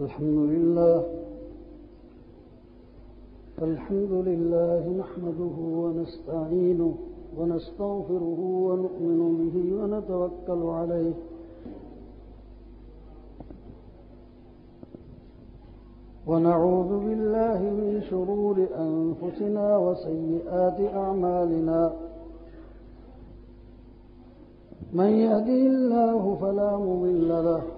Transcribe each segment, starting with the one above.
الحمد لله. الحمد لله نحمده ونستعينه ونستغفره ونؤمن به ونتوكل عليه. ونعوذ بالله من شرور أنفسنا وسيئات أعمالنا. من يهدي الله فلا مضل له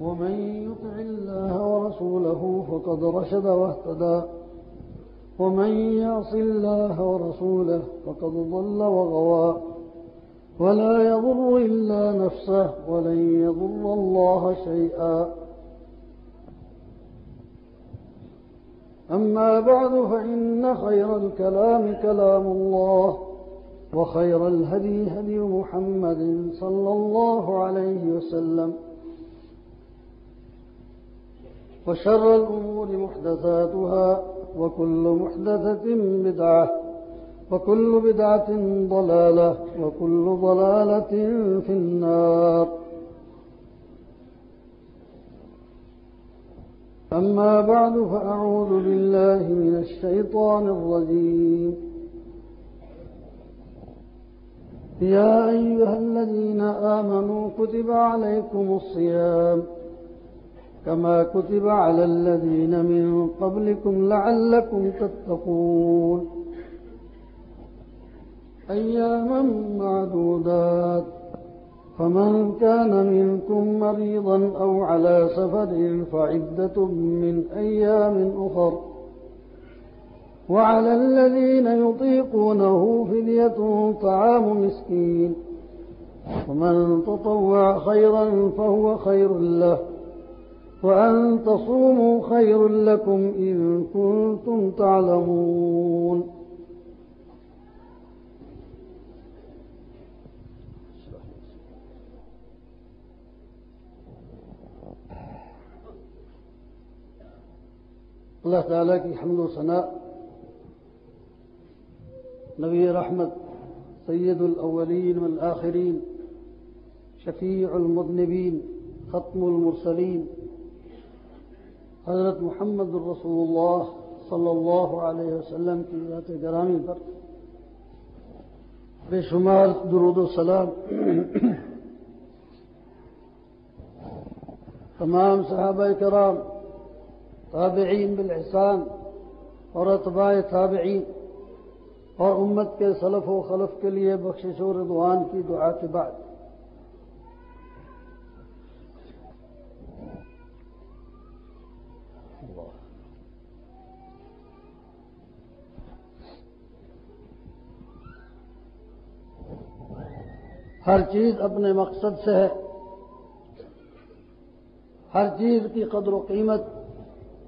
ومن يطع الله ورسوله فقد رشد واهتدى. ومن يعص الله ورسوله فقد ضل وغوى. ولا يضر إلا نفسه ولن يضر الله شيئا. أما بعد فإن خير الكلام كلام الله وخير الهدي هدي محمد صلى الله عليه وسلم. وشر الأمور محدثاتها وكل محدثة بدعة وكل بدعة ضلالة وكل ضلالة في النار. أما بعد فأعوذ بالله من الشيطان الرجيم. يا أيها الذين آمنوا كتب عليكم الصيام كما كتب على الذين من قبلكم لعلكم تتقون. أياما معدودات. فمن كان منكم مريضا أو على سفر فعدة من أيام أخر. وعلى الذين يطيقونه فدية طعام مسكين. ومن تطوع خيرا فهو خير له. وأن تصوموا خير لكم إن كنتم تعلمون. اللہ تعالیٰ کی حمد و ثناء نبی رحمت سید الاولین والآخرین شفیع المذنبین ختم المرسلین حضرت محمد الرسول اللہ صلی اللہ علیہ وسلم کی ذات گرامی پر بے شمار درود و سلام تمام صحابہ کرام، تابعین بالاحسان اور اتباع تابعین اور امت کے سلف و خلف کے لیے بخشش و رضوان کی دعا کے بعد۔ ہر چیز اپنے مقصد سے ہے۔ ہر چیز کی قدر و قیمت،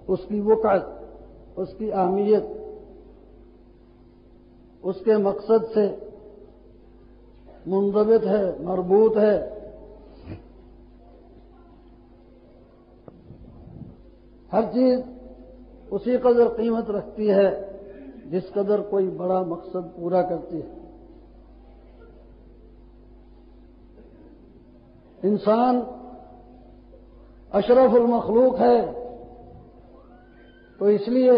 اس کی وقعت، اس کی اہمیت، اس کے مقصد سے منضبط ہے، مربوط ہے۔ ہر چیز اسی قدر قیمت رکھتی ہے جس قدر کوئی بڑا مقصد پورا کرتی ہے۔ انسان اشرف المخلوق ہے تو اس لیے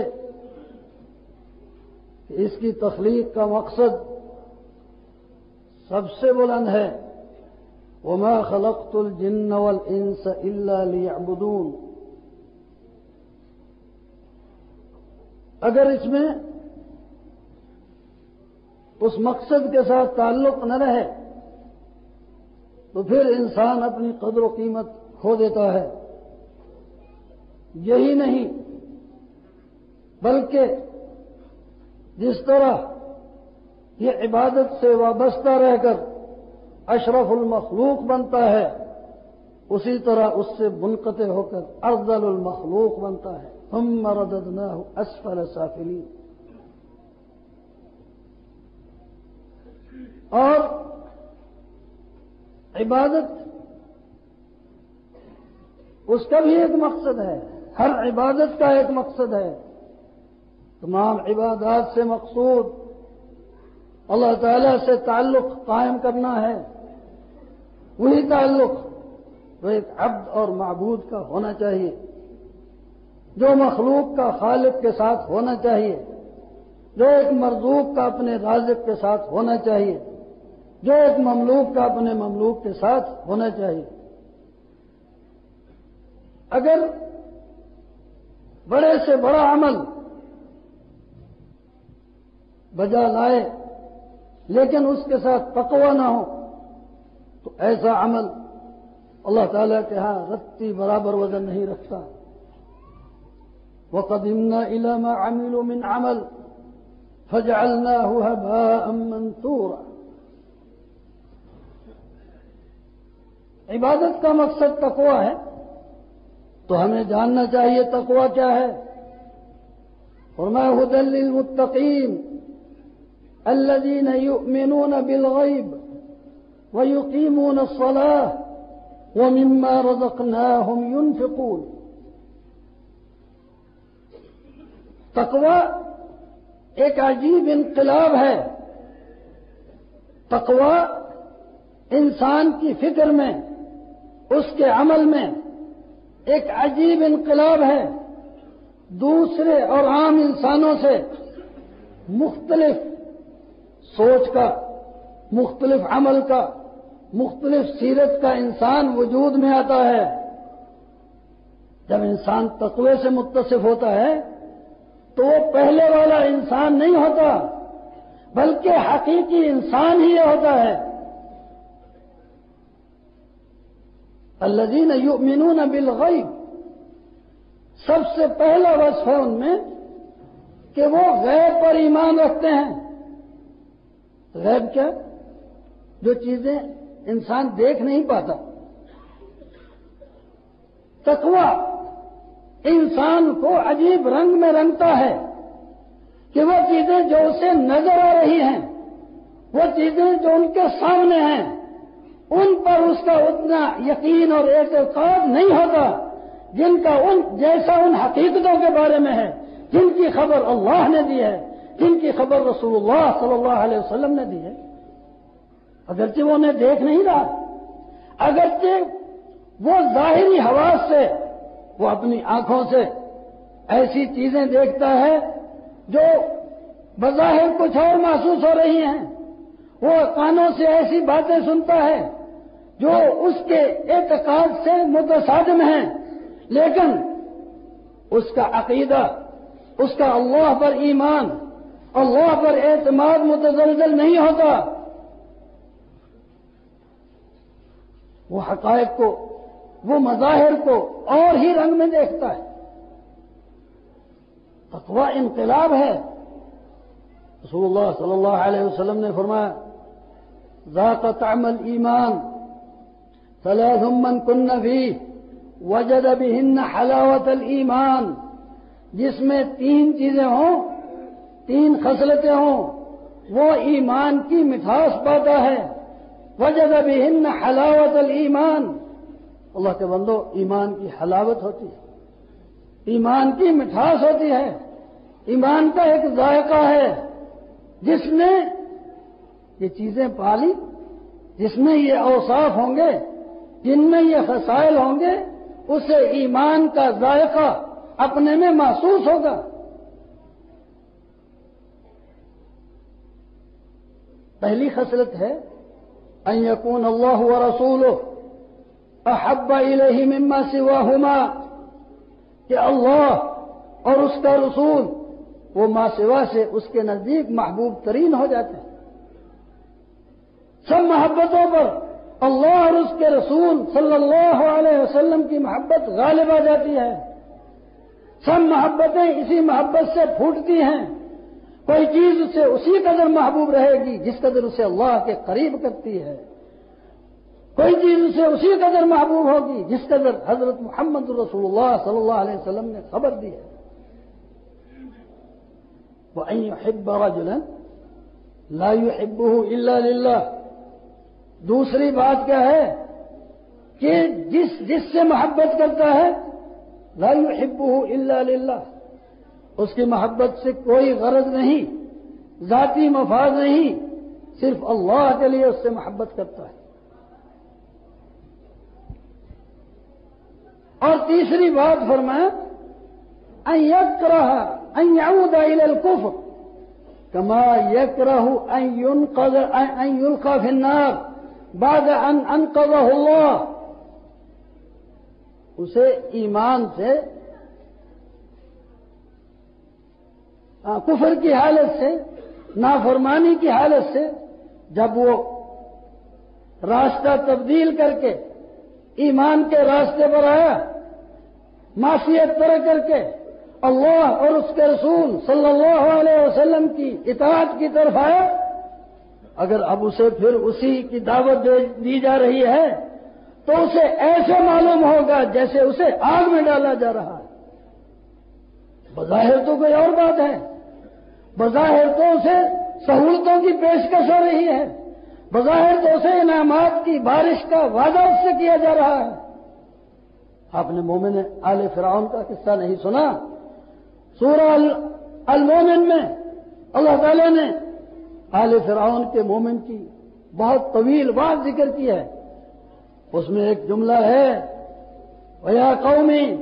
اس کی تخلیق کا مقصد سب سے بلند ہے۔ وما خلقت الجن والانس الا ليعبدون۔ اگر اس میں اس مقصد کے ساتھ تعلق نہ رہے تو پھر انسان اپنی قدر و قیمت کھو دیتا ہے۔ یہی نہیں، بلکہ جس طرح یہ عبادت سے وابستہ رہ کر اشرف المخلوق بنتا ہے، اسی طرح اس سے منقطع ہو کر ارزل المخلوق بنتا ہے۔ ہم مردد نہ ہو اسفل سافلی اور عبادت اس کا بھی ایک مقصد ہے ہر عبادت کا ایک مقصد ہے تمام عبادات سے مقصود اللہ تعالی سے تعلق قائم کرنا ہے وہی تعلق جو ایک عبد اور معبود کا ہونا چاہیے جو مخلوق کا خالق کے ساتھ ہونا چاہیے جو ایک مرزوق کا اپنے رازق کے ساتھ ہونا چاہیے جو ایک مملوک کا اپنے مملوک کے ساتھ ہونا چاہیے۔ اگر بڑے سے بڑا عمل بجا لائے، لیکن اس کے ساتھ تقوی نہ ہو، تو ایسا عمل اللہ تعالیٰ کے ہاں رتی برابر وزن نہیں رکھتا۔ وہ قدیمہ علامہ عامل من عمل فجعلناه هباء منثورا۔ عبادت کا مقصد تقوا ہے۔ تو ہمیں جاننا چاہیے تقوا کیا ہے۔ اور میں حدل المتقین الذين يؤمنون بالغيب ويقيمون الصلاة ومما رزقناهم ينفقون. تقوی ایک عجیب انقلاب ہے۔ تقوی انسان کی فکر میں اس کے عمل میں ایک عجیب انقلاب ہے۔ دوسرے اور عام انسانوں سے مختلف سوچ کا، مختلف عمل کا، مختلف سیرت کا انسان وجود میں آتا ہے۔ جب انسان تقوی سے متصف ہوتا ہے تو وہ پہلے والا انسان نہیں ہوتا، بلکہ حقیقی انسان ہی ہوتا ہے۔ الذین یؤمنون بالغیب سب سے پہلا وصف ہے ان میں کہ وہ غیر پر ایمان رکھتے ہیں. غیب کیا؟ جو چیزیں انسان دیکھ نہیں پاتا. تقوا انسان کو عجیب رنگ میں رنگتا ہے کہ وہ چیزیں جو اسے نظر آ رہی ہیں، وہ چیزیں جو ان کے سامنے ہیں ان پر اس کا اتنا یقین اور اعتقاد نہیں ہوتا جن کا ان جیسا ان حقیقتوں کے بارے میں ہے، جن کی خبر اللہ نے دی ہے، جن کی خبر رسول اللہ صلی اللہ علیہ وسلم نے دی ہے۔ اگرچہ وہ انہیں دیکھ نہیں رہا، اگرچہ وہ ظاہری حواس سے، وہ اپنی آنکھوں سے ایسی چیزیں دیکھتا ہے جو بظاہر کچھ اور محسوس ہو رہی ہیں۔ وہ کانوں سے ایسی باتیں سنتا ہے۔ جو اس کے اعتقاد سے متصادم ہیں، لیکن اس کا عقیدہ، اس کا اللہ پر ایمان، اللہ پر اعتماد متزلزل نہیں ہوتا۔ وہ حقائق کو، وہ مظاہر کو اور ہی رنگ میں دیکھتا ہے۔ تقوی انقلاب ہے۔ رسول اللہ صلی اللہ علیہ وسلم نے فرمایا ذات تعمل ایمان ثلاث من کن بھی وجد بهن حلاوت الایمان جس میں تین چیزیں ہوں، تین خصلتیں ہوں، وہ ایمان کی مٹھاس پاتا ہے. وجد بهن حلاوت الایمان اللہ کے بندو، ایمان کی حلاوت ہوتی ہے. ایمان کی مٹھاس ہوتی ہے. ایمان کا ایک ذائقہ ہے. جس نے یہ چیزیں پالی، جس میں یہ اوصاف ہوں گے جن میں یہ خسائل ہوں گے، اسے ایمان کا ذائقہ اپنے میں محسوس ہوگا۔ پہلی خصلت ہے، ان یکون اللہ و رسول احب الیہ مما سواہما، کہ اللہ اور اس کا رسول وہ ماں سوا سے اس کے نزدیک محبوب ترین ہو جاتے ہیں۔ سب محبتوں پر اللہ اور اس کے رسول صلی اللہ علیہ وسلم کی محبت غالب آ جاتی ہے۔ سب محبتیں اسی محبت سے پھوٹتی ہیں۔ کوئی چیز اسے اسی قدر محبوب رہے گی جس قدر اسے اللہ کے قریب کرتی ہے۔ کوئی چیز اسے اسی قدر محبوب ہوگی جس قدر حضرت محمد رسول اللہ صلی اللہ علیہ وسلم نے خبر دی ہے۔ وہ حب جلن لا يحبه الا للہ دوسری بات کیا ہے کہ جس جس سے محبت کرتا ہے، لا يحبه الا للہ۔ اس کی محبت سے کوئی غرض نہیں، ذاتی مفاد نہیں، صرف اللہ کے لیے اس سے محبت کرتا ہے۔ اور تیسری بات فرمایا، ان يكره ان يعود الى الكفر كما يكره ان ينقذ ان يلقى في النار۔ بعد ان انقذه الله. اسے ایمان سے کفر کی حالت سے، نافرمانی کی حالت سے جب وہ راستہ تبدیل کر کے ایمان کے راستے پر آیا معافیت طرح کر کے اللہ اور اس کے رسول صلی اللہ علیہ وسلم کی اطاعت کی طرف آیا اگر اب اسے پھر اسی کی دعوت دی جا رہی ہے، تو اسے ایسے معلوم ہوگا جیسے اسے آگ میں ڈالا جا رہا ہے۔ بظاہر تو کوئی اور بات ہے۔ بظاہر تو اسے سہولتوں کی پیشکش ہو رہی ہے۔ بظاہر تو اسے انعامات کی بارش کا وعدہ اس سے کیا جا رہا ہے۔ آپ نے مومن آل فرعون کا قصہ نہیں سنا؟ سورہ المومن میں اللہ تعالی نے آل فرعون کے مومن کی بہت طویل بات ذکر کی ہے۔ اس میں ایک جملہ ہے ویا قومی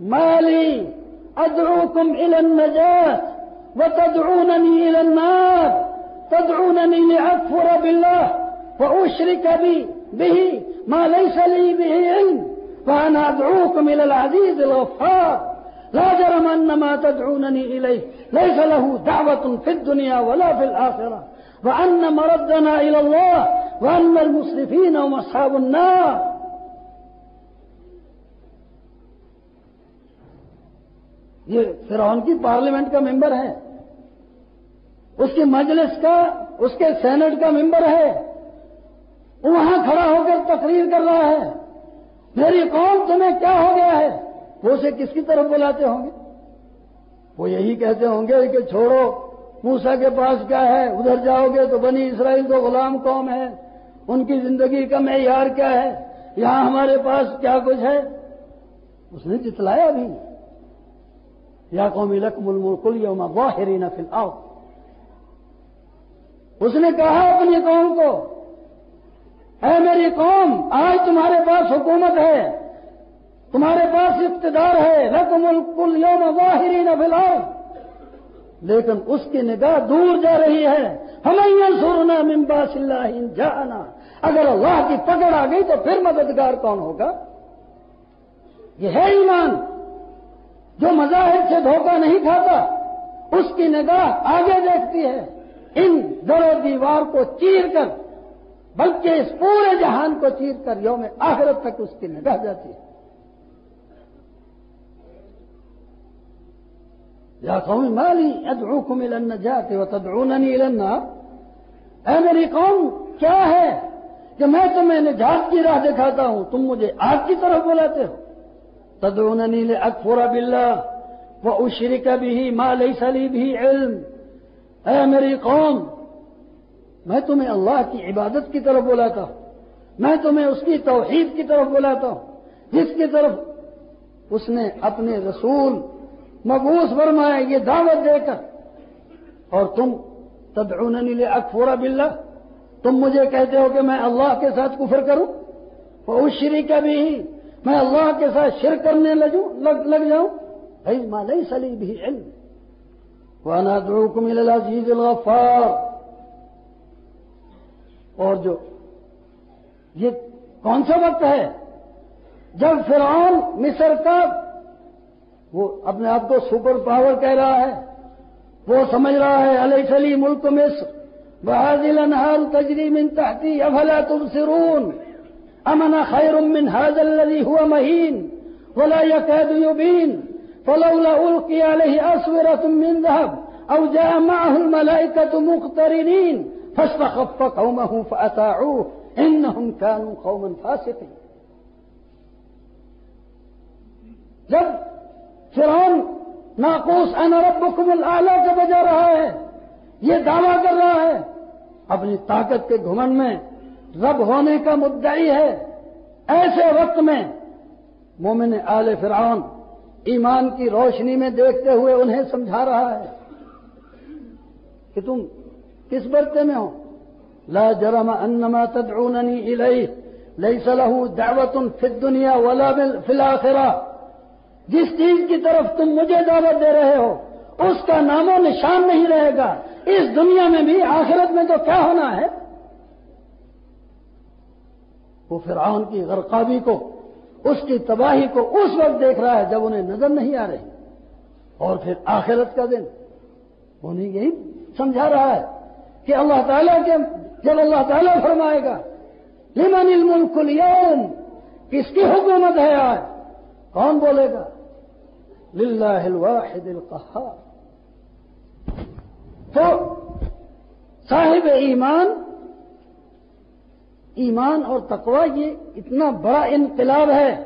مالی ادعوكم الى النجاة وتدعونني الى النار، تدعونني لاكفر بالله واشرك بي به ما ليس لي به علم فانا ادعوكم الى العزيز الغفار۔ جرم ما تدعونني إليه. ليس له دعوة في الدنيا ولا في الآخرة. وأن مردنا إلى الله وأن المسرفين هم أصحاب النار. یہ فرعون کی پارلیمنٹ کا ممبر ہے. اس کی مجلس کا، اس کے سینٹ کا ممبر ہے. وہاں کھڑا ہو کر تقریر کر رہا ہے. میری قوم تمہیں کیا ہو گیا ہے؟ وہ اسے کس کی طرف بلاتے ہوں گے؟ وہ یہی کہتے ہوں گے کہ چھوڑو موسا کے پاس کیا ہے؟ ادھر جاؤ گے تو بنی اسرائیل تو غلام قوم ہے۔ ان کی زندگی کا معیار کیا ہے؟ یہاں ہمارے پاس کیا کچھ ہے؟ اس نے جتلایا بھی۔ یا قومی لکم الملکل یوم واہرین فی آؤ اس نے کہا اپنی قوم کو، اے میری قوم، آج تمہارے پاس حکومت ہے۔ تمہارے پاس اقتدار ہے رقم الکل یوم واہرین بلاؤ لیکن اس کی نگاہ دور جا رہی ہے۔ ہمیں سورنا ممباس اللہ جانا اگر اللہ کی پکڑ آ گئی تو پھر مددگار کون ہوگا؟ یہ ہے ایمان۔ جو مظاہر سے دھوکہ نہیں کھاتا، اس کی نگاہ آگے دیکھتی ہے۔ ان در و دیوار کو چیر کر، بلکہ اس پورے جہان کو چیر کر، یوم آخرت تک اس کی نگاہ جاتی ہے۔ یا قوم مالی ادعوكم الى النجات وتدعونني الى النار؟ اے میری قوم، کیا ہے؟ کہ میں تمہیں نجات کی راہ دکھاتا ہوں، تم مجھے آگ کی طرف بلاتے ہو۔ تدعونني لاكفر بالله واشرك به ما ليس لي به علم۔ اے میری قوم، میں تمہیں اللہ کی عبادت کی طرف بلاتا ہوں۔ میں تمہیں اس کی توحید کی طرف بلاتا ہوں۔ جس کی طرف اس نے اپنے رسول مبوس فرمائے، یہ دعوت دے کر۔ اور تم تدعوننی لے اکفورا باللہ۔ تم مجھے کہتے ہو کہ میں اللہ کے ساتھ کفر کروں۔ وہ اس شری کا بھی میں اللہ کے ساتھ شر کرنے لگوں، لگ جاؤں۔ بھائی ماں سلی بھی علم۔ وانا دعوكم الى العزيز الغفار۔ اور جو، یہ کون سا وقت ہے؟ جب فرعون مصر کا وہ اپنے آپ کو سپر پاور کہہ رہا ہے۔ وہ سمجھ رہا ہے علیہ سلی ملک مصر؟ بحاظل انہار تجری من تحتی افلا تبصرون؟ امن خیر من هذا الذي هو مهين ولا يكاد يبين فلولا القي عليه اسوره من ذهب او جاء معه الملائكه مقترنين فاستخف قومه فاطاعوه ان ہم کانوں قومن جب فرعون ناقوس ان ربکم الاعلی کے بجا رہا ہے، یہ دعویٰ کر رہا ہے۔ اپنی طاقت کے گھمن میں رب ہونے کا مدعی ہے۔ ایسے وقت میں مومن آل فرعون ایمان کی روشنی میں دیکھتے ہوئے انہیں سمجھا رہا ہے کہ تم کس برتے میں ہو؟ لا جرم انما تدعوننی الیہ، لیس له دعوت فی الدنیا ولا فی الاخرہ۔ جس چیز کی طرف تم مجھے دعوت دے رہے ہو، اس کا نام و نشان نہیں رہے گا۔ اس دنیا میں بھی، آخرت میں تو کیا ہونا ہے؟ وہ فرعون کی غرقابی کو، اس کی تباہی کو اس وقت دیکھ رہا ہے جب انہیں نظر نہیں آ رہی۔ اور پھر آخرت کا دن۔ انہیں یہی سمجھا رہا ہے کہ اللہ تعالیٰ کے جب اللہ تعالیٰ فرمائے گا، لمن الملک اليوم؟ کس کی حکومت ہے آج؟ کون بولے گا؟ للہ الواحد القہار تو صاحب ایمان ایمان اور تقوی یہ اتنا بڑا انقلاب ہے۔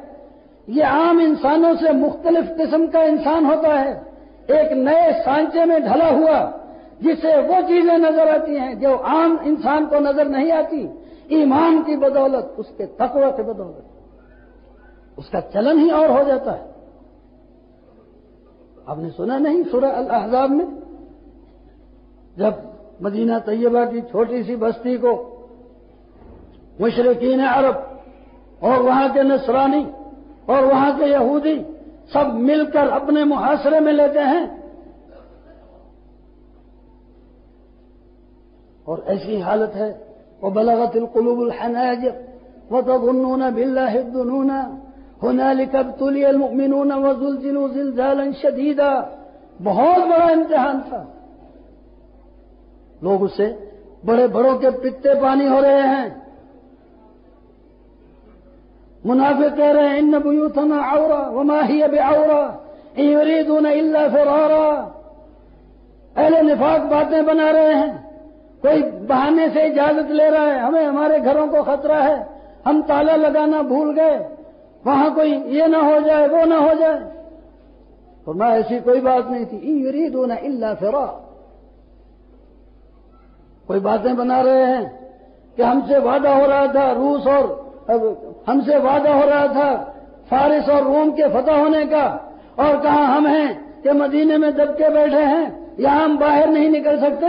یہ عام انسانوں سے مختلف قسم کا انسان ہوتا ہے۔ ایک نئے سانچے میں ڈھلا ہوا، جسے وہ چیزیں نظر آتی ہیں جو عام انسان کو نظر نہیں آتی۔ ایمان کی بدولت، اس کے تقوی کی بدولت۔ اس کا چلن ہی اور ہو جاتا ہے۔ آپ نے سنا نہیں سورہ الاحزاب میں؟ جب مدینہ طیبہ کی چھوٹی سی بستی کو مشرقین عرب اور وہاں کے نصرانی اور وہاں کے یہودی سب مل کر اپنے محاصرے میں لیتے ہیں۔ اور ایسی حالت ہے۔ وہ بلاغت القلوب الحناجر وہ تو غنون بلّہ ہندون المؤمنون وزلزلوا زلزالا شدیدا. بہت بڑا امتحان تھا. لوگ اسے بڑے بڑوں کے پتے پانی ہو رہے ہیں. منافع کہہ رہے ہیں، ان بیوتنا عورا وما ہی اب آورا یریدون الا فرارا. اہل نفاق باتیں بنا رہے ہیں. کوئی بہانے سے اجازت لے رہا ہے، ہمیں ہمارے گھروں کو خطرہ ہے، ہم تالا لگانا بھول گئے وہاں کوئی یہ نہ ہو جائے، وہ نہ ہو جائے۔ تو میں ایسی کوئی بات نہیں تھی۔ یریدون الا فرار کوئی باتیں بنا رہے ہیں کہ ہم سے وعدہ ہو رہا تھا روس اور ہم سے وعدہ ہو رہا تھا فارس اور روم کے فتح ہونے کا۔ اور کہاں ہم ہیں کہ مدینے میں دب کے بیٹھے ہیں؟ یا ہم باہر نہیں نکل سکتے۔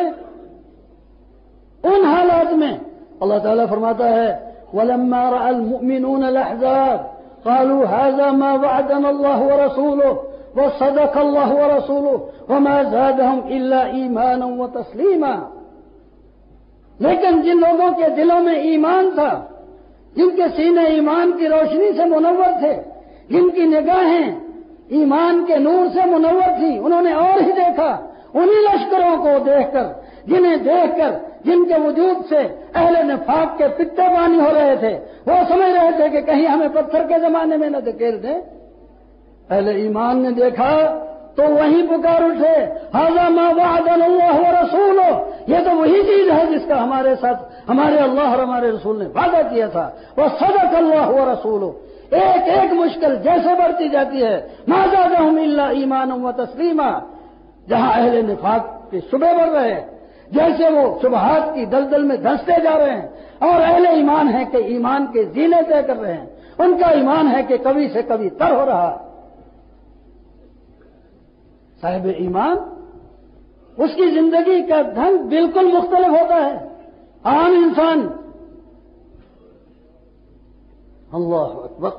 ان حالات میں اللہ تعالیٰ فرماتا ہے، ولما رأى المؤمنون الأحزاب۔ قالوا هذا ما وعدنا الله ورسوله وصدق الله ورسوله وما زادهم إلا إيمانا وتسليما. لیکن جن لوگوں کے دلوں میں ایمان تھا، جن کے سینے ایمان کی روشنی سے منور تھے، جن کی نگاہیں ایمان کے نور سے منور تھی انہوں نے اور ہی دیکھا، انہی لشکروں کو دیکھ کر جنہیں دیکھ کر، جن کے وجود سے اہل نفاق کے پتے پانی ہو رہے تھے، وہ سمجھ رہے تھے کہ کہیں ہمیں پتھر کے زمانے میں نہ دکیل دیں۔ اہل ایمان نے دیکھا تو وہیں پکار اٹھے ما وعد اللہ و رسول یہ تو وہی چیز ہے جس کا ہمارے ساتھ، ہمارے اللہ اور ہمارے رسول نے وعدہ کیا تھا۔ وہ صدق اللہ و رسول ایک ایک مشکل جیسے بڑھتی جاتی ہے۔ اللہ ایمان و تسلیمہ جہاں اہل نفاق کے صبح بڑھ رہے ہیں۔ جیسے وہ صبحات کی دلدل میں دھنستے جا رہے ہیں اور اہل ایمان ہے کہ ایمان کے زینے طے کر رہے ہیں۔ ان کا ایمان ہے کہ کبھی سے کبھی تر ہو رہا۔ ہے صاحب ایمان، اس کی زندگی کا ڈھنگ بالکل مختلف ہوتا ہے۔ عام انسان۔ اللہ اکبر۔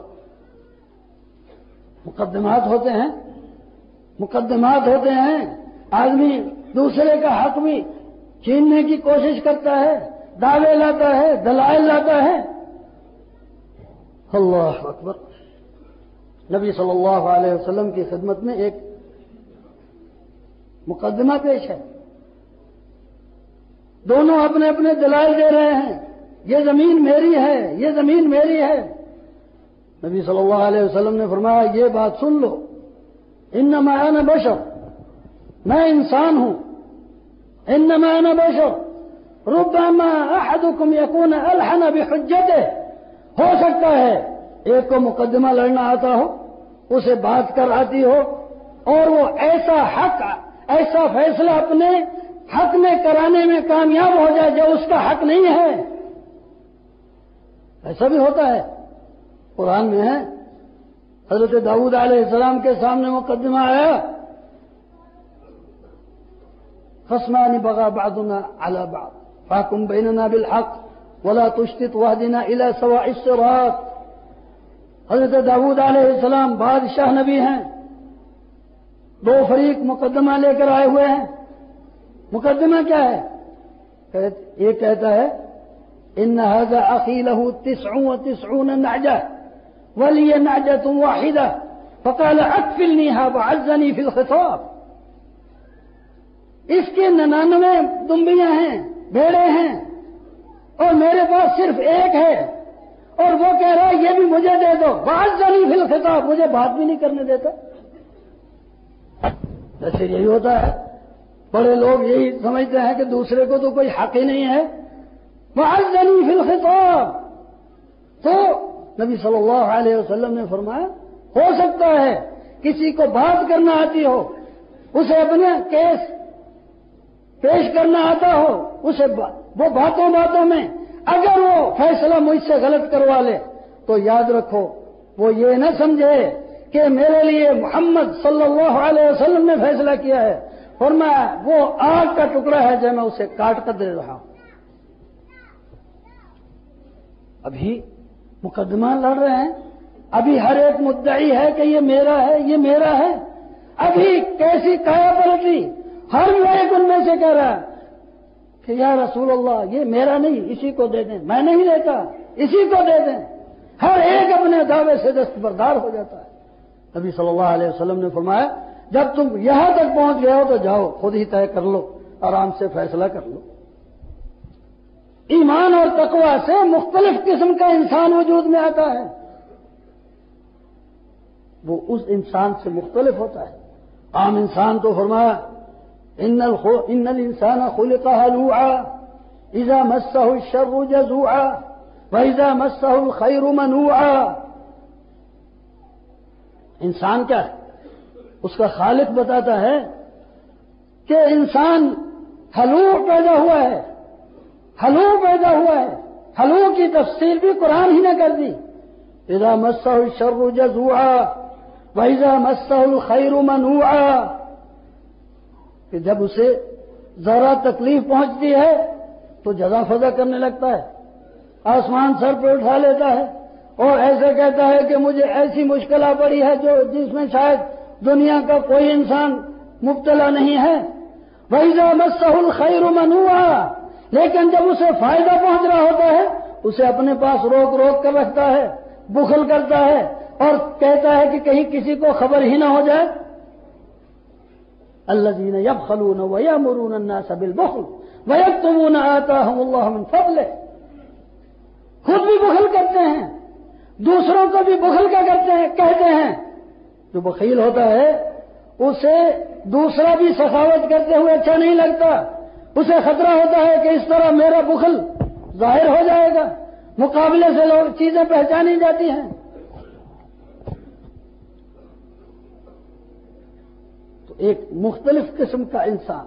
مقدمات ہوتے ہیں۔ مقدمات ہوتے ہیں۔ آدمی دوسرے کا حق بھی چھیننے کی کوشش کرتا ہے، دعوے لاتا ہے، دلائل لاتا ہے۔ اللہ اکبر۔ نبی صلی اللہ علیہ وسلم کی خدمت میں ایک مقدمہ پیش ہے۔ دونوں اپنے اپنے دلائل دے رہے ہیں۔ یہ زمین میری ہے، یہ زمین میری ہے۔ نبی صلی اللہ علیہ وسلم نے فرمایا، یہ بات سن لو۔ ان نمایاں بشر، میں انسان ہوں۔ ان نمایاں بشر. ربما احدكم يكون الحن بحجته. ہو سکتا ہے، ایک کو مقدمہ لڑنا آتا ہو، اسے بات کر آتی ہو، اور وہ ایسا حق، ایسا فیصلہ اپنے حق میں کرانے میں کامیاب ہو جائے جو اس کا حق نہیں ہے۔ ایسا بھی ہوتا ہے۔ قرآن میں ہے، حضرت داؤد علیہ السلام کے سامنے مقدمہ آیا۔ خسمانی بغا بادنا اعلی باد فاکم بیننا بالحق ولا تشتت وحدنا الى سواء الصراط. حضرت داود علیہ السلام بادشاہ نبی ہیں. دو فریق مقدمہ لے کر آئے ہوئے ہیں. مقدمہ کیا ہے؟ یہ کہتا ہے، ان هذا اخي له تسع وتسعون نعجه ولي نعجه واحده فقال اكفلنيها وعزني في الخطاب. اس کے ننانوے دمبیاں ہیں، بھیڑے ہیں۔ اور میرے پاس صرف ایک ہے۔ اور وہ کہہ رہا ہے، یہ بھی مجھے دے دو۔ بات جانی فل خطاب، مجھے بات بھی نہیں کرنے دیتا۔ ایسے یہی ہوتا ہے۔ بڑے لوگ یہی سمجھتے ہیں کہ دوسرے کو تو کوئی حق ہی نہیں ہے۔ بات جانی فل خطاب۔ تو نبی صلی اللہ علیہ وسلم نے فرمایا، ہو سکتا ہے کسی کو بات کرنا آتی ہو، اسے اپنے کیس پیش کرنا آتا ہو، اسے وہ باتوں باتوں میں اگر وہ فیصلہ مجھ سے غلط کروا لے، تو یاد رکھو، وہ یہ نہ سمجھے کہ میرے لیے محمد صلی اللہ علیہ وسلم نے فیصلہ کیا ہے۔ اور میں وہ آگ کا ٹکڑا ہے جو میں اسے کاٹ کر دے رہا ہوں۔ ابھی مقدمہ لڑ رہے ہیں۔ ابھی ہر ایک مدعی ہے کہ یہ میرا ہے، یہ میرا ہے۔ ابھی کیسی کایا پلٹی ہر ایک ان میں سے کہہ رہا ہے کہ یا رسول اللہ، یہ میرا نہیں، اسی کو دے دیں۔ میں نہیں لیتا اسی کو دے دیں۔ ہر ایک اپنے دعوے سے دستبردار ہو جاتا ہے۔ نبی صلی اللہ علیہ وسلم نے فرمایا، جب تم یہاں تک پہنچ گئے ہو تو جاؤ، خود ہی طے کر لو، آرام سے فیصلہ کر لو۔ ایمان اور تقوا سے مختلف قسم کا انسان وجود میں آتا ہے۔ وہ اس انسان سے مختلف ہوتا ہے۔ عام انسان تو فرمایا ان ان الانسان خلق هلوعا اذا مسه الشر جزوعا واذا مسه الخير منوعا. انسان کیا ہے؟ اس کا خالق بتاتا ہے کہ انسان ہلو پیدا ہوا ہے ہلو پیدا ہوا ہے ہلو کی تفصیل بھی قرآن ہی نے کر دی۔ اذا مسه الشر جزوعا واذا مسه الخير منوعا. کہ جب اسے ذرا تکلیف پہنچتی ہے تو جزا فضا کرنے لگتا ہے۔ آسمان سر پہ اٹھا لیتا ہے اور ایسے کہتا ہے کہ مجھے ایسی مشکل پڑی ہے جو جس میں شاید دنیا کا کوئی انسان مبتلا نہیں ہے۔ وہی مسل خیر منوا لیکن جب اسے فائدہ پہنچ رہا ہوتا ہے، اسے اپنے پاس روک روک کر رکھتا ہے، بخل کرتا ہے اور کہتا ہے کہ کہیں کسی کو خبر ہی نہ ہو جائے۔ الذين يبخلون ويامرون الناس بالبخل ويكتمون آتاهم الله من فضله. خود بھی بخل کرتے ہیں، دوسروں کو بھی بخل کا کرتے ہیں، کہتے ہیں۔ جو بخیل ہوتا ہے، اسے دوسرا بھی سخاوت کرتے ہوئے اچھا نہیں لگتا۔ اسے خطرہ ہوتا ہے کہ اس طرح میرا بخل ظاہر ہو جائے گا، مقابلے سے لوگ چیزیں پہچانی جاتی ہیں۔ ایک مختلف قسم کا انسان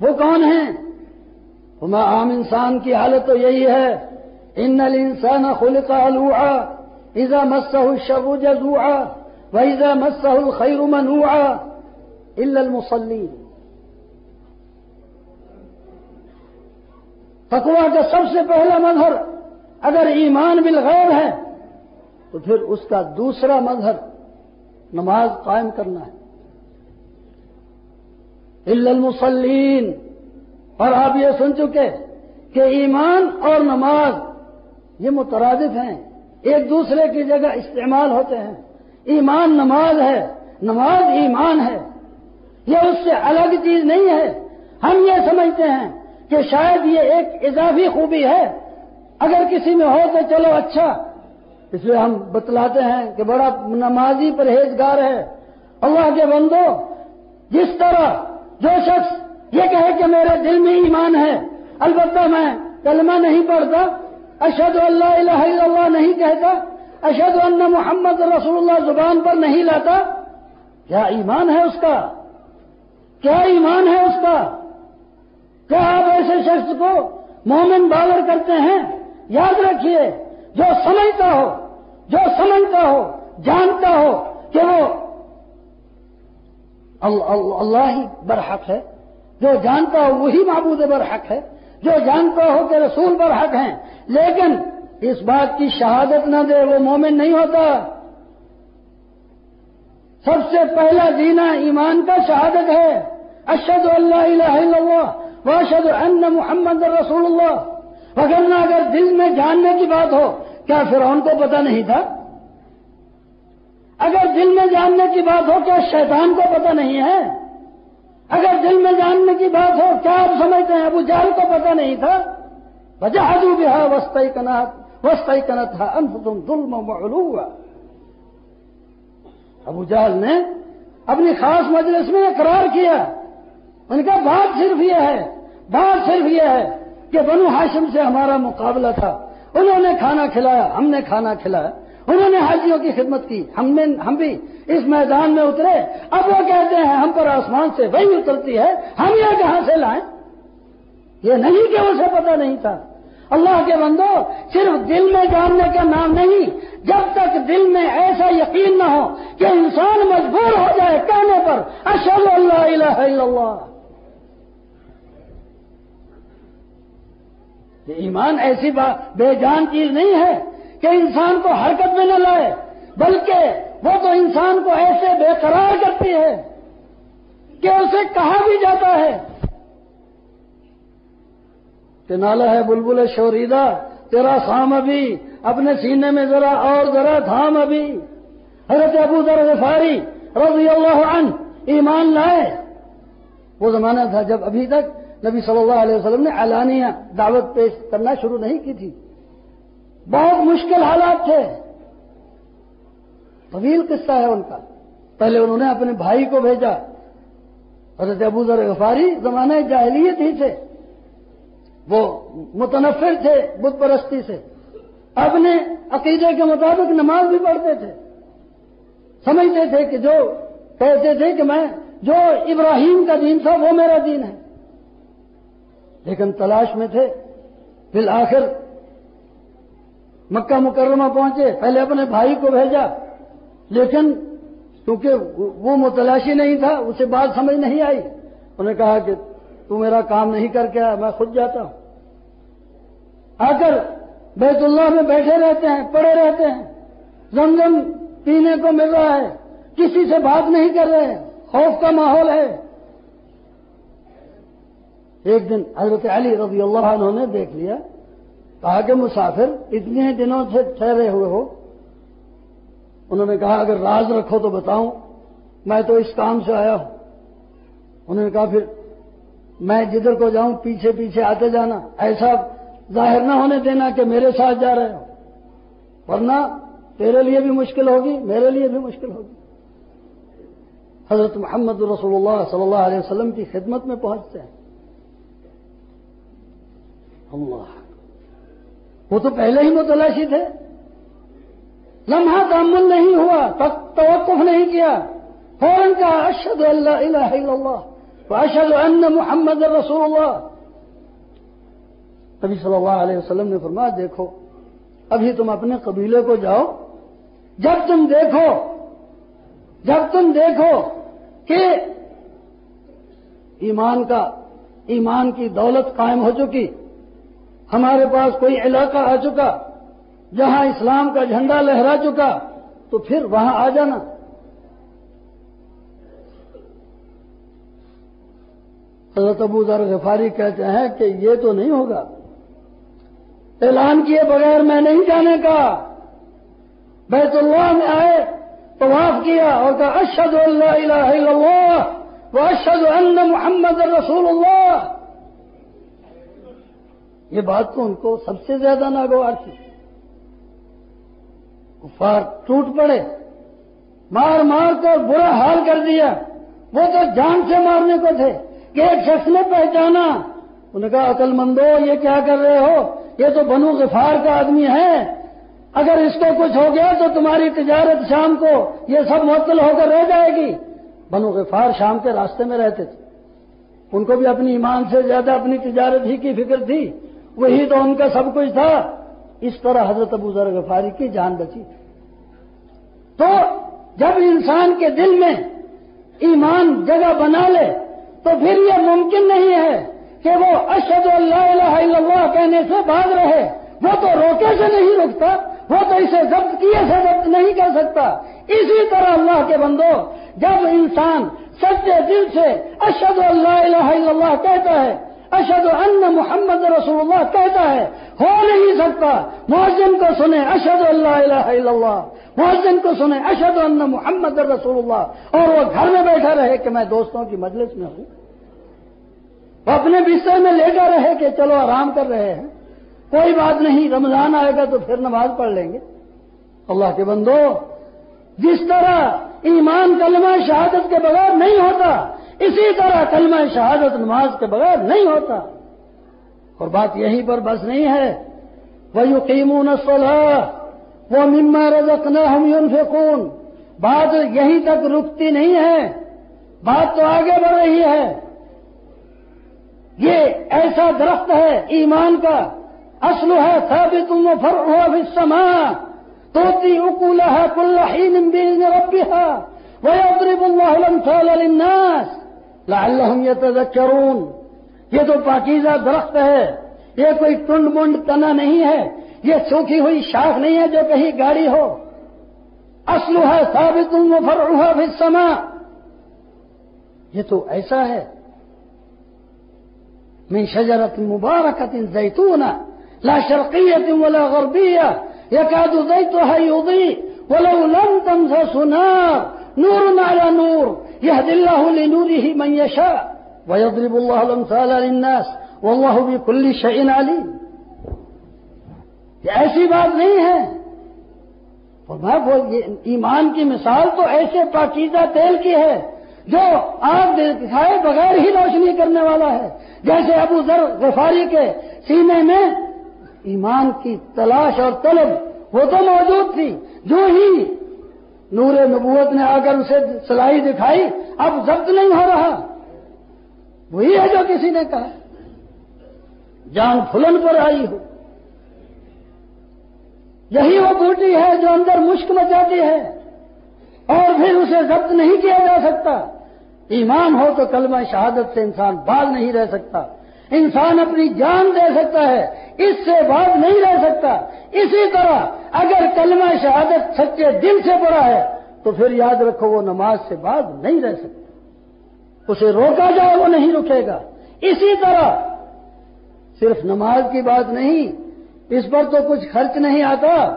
وہ کون ہے ہمارا عام انسان کی حالت تو یہی ہے، ان الانسان خلق الوعا اذا مسه الشر جزوعا واذا مسه الخير منوعا، الا المصلين تقوا کا سب سے پہلا مظہر اگر ایمان بالغیب ہے، تو پھر اس کا دوسرا مظہر نماز قائم کرنا ہے۔ المسلین اور آپ یہ سن چکے کہ ایمان اور نماز یہ مترادف ہیں۔ ایک دوسرے کی جگہ استعمال ہوتے ہیں۔ ایمان نماز ہے۔ نماز ایمان ہے۔ یہ اس سے الگ چیز نہیں ہے۔ ہم یہ سمجھتے ہیں کہ شاید یہ ایک اضافی خوبی ہے۔ اگر کسی میں ہو تو چلو اچھا۔ اس لیے ہم بتلاتے ہیں کہ بڑا نمازی پرہیزگار ہے۔ اللہ کے بندو جس طرح جو شخص یہ کہے کہ میرے دل میں ایمان ہے، البتہ میں کلمہ نہیں پڑھتا اشد اللہ الہ الا اللہ نہیں کہتا اشد اللہ محمد رسول اللہ زبان پر نہیں لاتا، کیا ایمان ہے اس کا؟ کیا ایمان ہے اس کا؟ کیا آپ ایسے شخص کو مومن باور کرتے ہیں؟ یاد رکھیے جو سمجھتا ہو، جو سمجھتا ہو، جانتا ہو کہ وہ اللہ ہی برحق ہے۔ جو جانتا ہو، وہی معبود برحق ہے۔ جو جانتا ہو کہ رسول برحق ہیں۔ لیکن اس بات کی شہادت نہ دے، وہ مومن نہیں ہوتا۔ سب سے پہلا دینا ایمان کا شہادت ہے۔ اشد اللہ الہ الا اللہ واشد ان محمد رسول اللہ۔ وغیرہ اگر دل میں جاننے کی بات ہو، کیا فرعون کو پتہ نہیں تھا؟ اگر دل میں جاننے کی بات ہو، کیا شیطان کو پتہ نہیں ہے؟ اگر دل میں جاننے کی بات ہو، کیا آپ سمجھتے ہیں ابو جال کو پتہ نہیں تھا؟ وجہ بھی ہے وسطی کنات وسطی کنت تھا انت تم ظلم ہوا ابو جال نے اپنی خاص مجلس میں اقرار کیا۔ ان کا بات صرف یہ ہے، بات صرف یہ ہے کہ بنو ہاشم سے ہمارا مقابلہ تھا۔ انہوں نے کھانا کھلایا، ہم نے کھانا کھلایا۔ انہوں نے حاجیوں کی خدمت کی۔ ہم نے، ہم بھی اس میدان میں اترے۔ اب وہ کہتے ہیں، ہم پر آسمان سے وہی اترتی ہے۔ ہم یہ کہاں سے لائیں؟ یہ نہیں کہ اسے پتہ نہیں تھا۔ اللہ کے بندو، صرف دل میں جاننے کا نام نہیں، جب تک دل میں ایسا یقین نہ ہو کہ انسان مجبور ہو جائے کہنے پر اشد اللہ الہ الا اللہ۔ یہ ایمان ایسی بے جان چیز نہیں ہے کہ انسان کو حرکت میں نہ لائے، بلکہ وہ تو انسان کو ایسے بے قرار کرتی ہے کہ اسے کہا بھی جاتا ہے۔ کہ نالا ہے بلبل شوریدہ، تیرا خام ابھی اپنے سینے میں ذرا اور ذرا تھام ابھی۔ حضرت ابو ذر غفاری رضی اللہ عنہ ایمان لائے۔ وہ زمانہ تھا جب ابھی تک نبی صلی اللہ علیہ وسلم نے اعلانیہ دعوت پیش کرنا شروع نہیں کی تھی۔ بہت مشکل حالات تھے۔ طویل قصہ ہے ان کا۔ پہلے انہوں نے اپنے بھائی کو بھیجا۔ حضرت ابو ذر غفاری زمانہ جاہلیت ہی تھے۔ وہ متنفر تھے، بت پرستی سے۔ اپنے عقیدے کے مطابق نماز بھی پڑھتے تھے۔ سمجھتے تھے کہ جو کہتے تھے کہ میں، جو ابراہیم کا دین تھا وہ میرا دین ہے۔ لیکن تلاش میں تھے۔ بالآخر مکہ مکرمہ پہنچے۔ پہلے اپنے بھائی کو بھیجا، لیکن کیونکہ وہ متلاشی نہیں تھا، اسے بات سمجھ نہیں آئی۔ انہوں نے کہا کہ تو میرا کام نہیں کر کے میں خود جاتا ہوں۔ آ کر بیت اللہ میں بیٹھے رہتے ہیں، پڑے رہتے ہیں۔ زمزم پینے کو مل رہا ہے۔ کسی سے بات نہیں کر رہے خوف کا ماحول ہے۔ ایک دن حضرت علی رضی اللہ عنہ نے دیکھ لیا، کہا کہ مسافر، اتنے دنوں سے ٹھہرے ہوئے ہو۔ انہوں نے کہا، اگر راز رکھو تو بتاؤں، میں تو اس کام سے آیا ہوں۔ انہوں نے کہا، پھر میں جدھر کو جاؤں، پیچھے پیچھے آتے جانا۔ ایسا ظاہر نہ ہونے دینا کہ میرے ساتھ جا رہے ہو ورنہ تیرے لیے بھی مشکل ہوگی، میرے لیے بھی مشکل ہوگی۔ حضرت محمد رسول اللہ صلی اللہ علیہ وسلم کی خدمت میں پہنچتے ہیں۔ اللہ وہ تو پہلے ہی متلاشی تھے۔ لمحہ تعمل نہیں ہوا، تک توقف نہیں کیا۔ فوراً کا اشد اللہ الہ الا اللہ اشد ان محمد رسول اللہ. نبی صلی اللہ علیہ وسلم نے فرمایا، دیکھو، ابھی تم اپنے قبیلے کو جاؤ۔ جب تم دیکھو، جب تم دیکھو کہ ایمان کا، ایمان کی دولت قائم ہو چکی ہمارے پاس کوئی علاقہ آ چکا، جہاں اسلام کا جھنڈا لہرا چکا، تو پھر وہاں آ جانا۔ حضرت ابو ذر غفاری کہتے ہیں کہ یہ تو نہیں ہوگا۔ اعلان کیے بغیر میں نہیں جانے کا۔ بیت اللہ میں آئے، طواف کیا اور کہا اشد اللہ الہ الا اللہ وہ اشد ان محمد رسول اللہ یہ بات تو ان کو سب سے زیادہ ناگوار تھی۔ کفار ٹوٹ پڑے، مار مار کر برا حال کر دیا۔ وہ تو جان سے مارنے کو تھے کہ ایک شخص نے پہچانا۔ انہوں نے کہا عقل مندو یہ کیا کر رہے ہو؟ یہ تو بنو غفار کا آدمی ہے۔ اگر اس کو کچھ ہو گیا تو تمہاری تجارت شام کو یہ سب معطل ہو کر رہ جائے گی۔ بنو غفار شام کے راستے میں رہتے تھے۔ ان کو بھی اپنی ایمان سے زیادہ اپنی تجارت ہی کی فکر تھی۔ وہی تو ان کا سب کچھ تھا۔ اس طرح حضرت ابو ذر غفاری کی جان بچی۔ تھی تو جب انسان کے دل میں ایمان جگہ بنا لے، تو پھر یہ ممکن نہیں ہے کہ وہ اشد اللہ الہ الا اللہ کہنے سے بھاگ رہے۔ وہ تو روکے سے نہیں رکتا، وہ تو اسے ضبط کیے سے ضبط نہیں کر سکتا۔ اسی طرح اللہ کے بندو جب انسان سچے دل سے اشد اللہ الہ الا اللہ کہتا ہے اشد ان محمد رسول اللہ کہتا ہے، ہو نہیں سکتا مؤذن کو سنے اشد اللہ الہ الا اللہ۔ مؤذن کو سنے اشد ان محمد رسول اللہ۔ اور وہ گھر میں بیٹھا رہے کہ میں دوستوں کی مجلس میں ہوں۔ وہ اپنے بستر میں لے کر رہے کہ چلو آرام کر رہے ہیں۔ کوئی بات نہیں، رمضان آئے گا تو پھر نماز پڑھ لیں گے۔ اللہ کے بندو، جس طرح ایمان کلمہ شہادت کے بغیر نہیں ہوتا اسی طرح کلمہ شہادت نماز کے بغیر نہیں ہوتا۔ اور بات یہیں پر بس نہیں ہے۔ وہ یقین وہ مما رزق نہ ہم فکون بات یہیں تک رکتی نہیں ہے۔ بات تو آگے بڑھ رہی ہے۔ یہ ایسا درخت ہے ایمان کا۔ اصل ہے ثابت وفرعها في السماء۔ توتي اكلها كل حين باذن ربها ويضرب الله الامثال للناس۔ لعلهم يتذكرون. یہ تو پاکیزہ درخت ہے، یہ کوئی ٹنڈ منڈ تنا نہیں ہے، یہ سوکھی ہوئی شاخ نہیں ہے جو کہیں گاڑی ہو۔ اصل ہے ثابت وفرعها في السماء۔ یہ تو ایسا ہے۔ من شجرة مباركة زيتونة لا شرقية ولا غربية يكاد زيتها يضيء ولو لم تمسس نار۔ نور على نور. يهدي الله لنوره من يشاء ويضرب الله الامثال للناس. والله بكل شيء عليم. یہ ایسی بات نہیں ہے. ایمان کی مثال تو ایسے پاکیزہ تیل کی ہے جو آگ دکھائے بغیر ہی روشنی کرنے والا ہے. جیسے ابو ذر غفاری کے سینے میں ایمان کی تلاش اور طلب وہ تو موجود تھی. جو ہی نور نبوت نے آ کر اسے سلائی دکھائی، اب ضبط نہیں ہو رہا۔ وہی ہے جو کسی نے کہا۔ جان پھلن پر آئی ہو۔ یہی وہ بوٹی ہے جو اندر مشک مچاتی ہے۔ اور پھر اسے ضبط نہیں کیا جا سکتا۔ ایمان ہو تو کلمہ شہادت سے انسان باز نہیں رہ سکتا۔ انسان اپنی جان دے سکتا ہے۔ اس سے بات نہیں رہ سکتا۔ اسی طرح اگر کلمہ شہادت سچے دل سے پڑا ہے، تو پھر یاد رکھو وہ نماز سے بات نہیں رہ سکتا۔ اسے روکا جائے وہ نہیں رکے گا۔ اسی طرح صرف نماز کی بات نہیں، اس پر تو کچھ خرچ نہیں آتا۔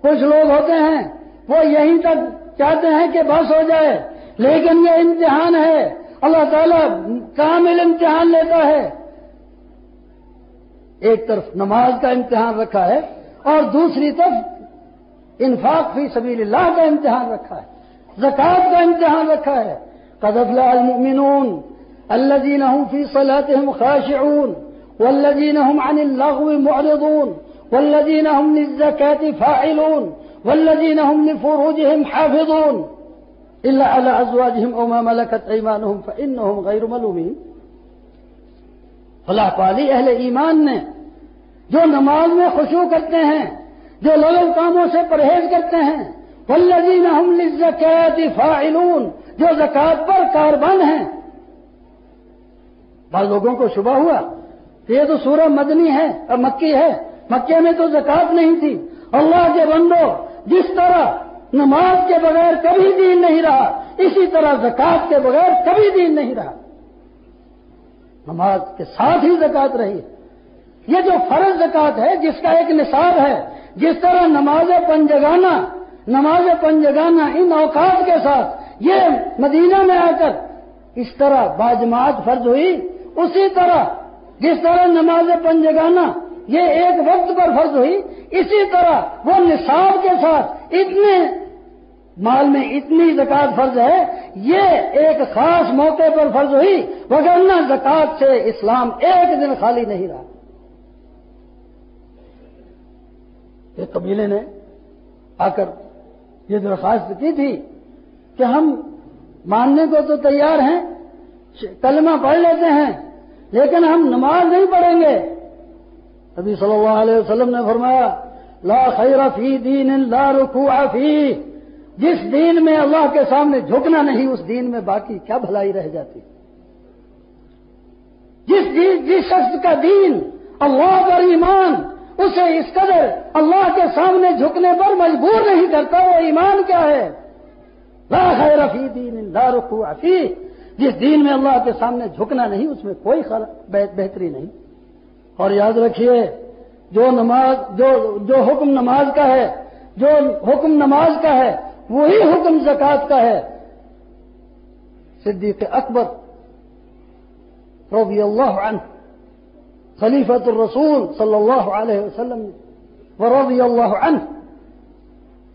کچھ لوگ ہوتے ہیں، وہ یہیں تک چاہتے ہیں کہ بس ہو جائے، لیکن یہ امتحان ہے۔ اللہ تعالیٰ کامل امتحان لیتا ہے۔ ایک طرف نماز کا امتحان رکھا ہے اور دوسری طرف انفاق فی سبیل اللہ کا امتحان رکھا ہے زکات کا امتحان رکھا ہے۔ قدف المؤمنون الذين هم في صلاتهم خاشعون والذين هم عن اللغو معرضون والذين هم للزكاة فاعلون والذين هم لفروجهم حافظون إلا على أزواجهم أو ما ملكت أيمانهم فإنهم غير ملومين۔ فلاح پالی اہل ایمان نے جو نماز میں خوشو کرتے ہیں جو لغل کاموں سے پرہیز کرتے ہیں والذین ہم للزکات فاعلون، جو زکات پر کاربن ہیں۔ بعض لوگوں کو شبہ ہوا کہ یہ تو سورہ مدنی ہے اور مکی ہے، مکے میں تو زکات نہیں تھی۔ اللہ کے بندو جس طرح نماز کے بغیر کبھی دین نہیں رہا، اسی طرح زکات کے بغیر کبھی دین نہیں رہا۔ نماز کے ساتھ ہی زکات رہی یہ جو فرض زکات ہے، جس کا ایک نصاب ہے، جس طرح نماز پنجگانہ نماز پنجگانہ ان اوقات کے ساتھ یہ مدینہ میں آ کر اس طرح باجماعت فرض ہوئی، اسی طرح جس طرح نماز پنجگانہ یہ ایک وقت پر فرض ہوئی، اسی طرح وہ نصاب کے ساتھ اتنے مال میں اتنی زکات فرض ہے، یہ ایک خاص موقع پر فرض ہوئی وغیرہ زکات سے اسلام ایک دن خالی نہیں رہا۔ ایک قبیلے نے آ کر یہ درخواست کی تھی کہ ہم ماننے کو تو تیار ہیں، کلمہ پڑھ لیتے ہیں، لیکن ہم نماز نہیں پڑھیں گے۔ ابھی صلی اللہ علیہ وسلم نے فرمایا، لا خیر فی دین لا رکوع فی۔ جس دین میں اللہ کے سامنے جھکنا نہیں، اس دین میں باقی کیا بھلائی رہ جاتی؟ جس جس شخص کا دین اللہ پر ایمان اسے اس قدر اللہ کے سامنے جھکنے پر مجبور نہیں کرتا وہ ایمان کیا ہے؟ لا خیر فی دین لا رکوع فی۔ جس دین میں اللہ کے سامنے جھکنا نہیں، اس میں کوئی بہتری نہیں۔ اور یاد رکھیے، جو نماز، جو جو حکم نماز کا ہے، جو حکم نماز کا ہے، وہی حکم زکات کا ہے۔ صدیق اکبر رضی اللہ عنہ خلیفت الرسول صلی اللہ علیہ وسلم نے رضی اللہ عنہ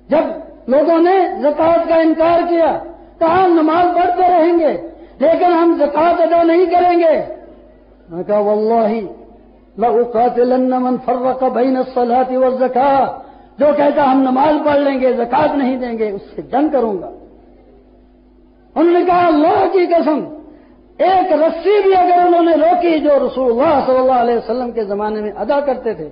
جب لوگوں نے زکات کا انکار کیا، کہا نماز پڑھتے رہیں گے، لیکن ہم زکات ادا نہیں کریں گے۔ میں کہا، واللہ لأقاتلن من فرق بین الصلاة والزکاة جو کہتا ہم نماز پڑھ لیں گے زکات نہیں دیں گے، اس سے جنگ کروں گا۔ انہوں نے کہا، اللہ کی قسم ایک رسی بھی اگر انہوں نے روکی جو رسول اللہ صلی اللہ علیہ وسلم کے زمانے میں ادا کرتے تھے،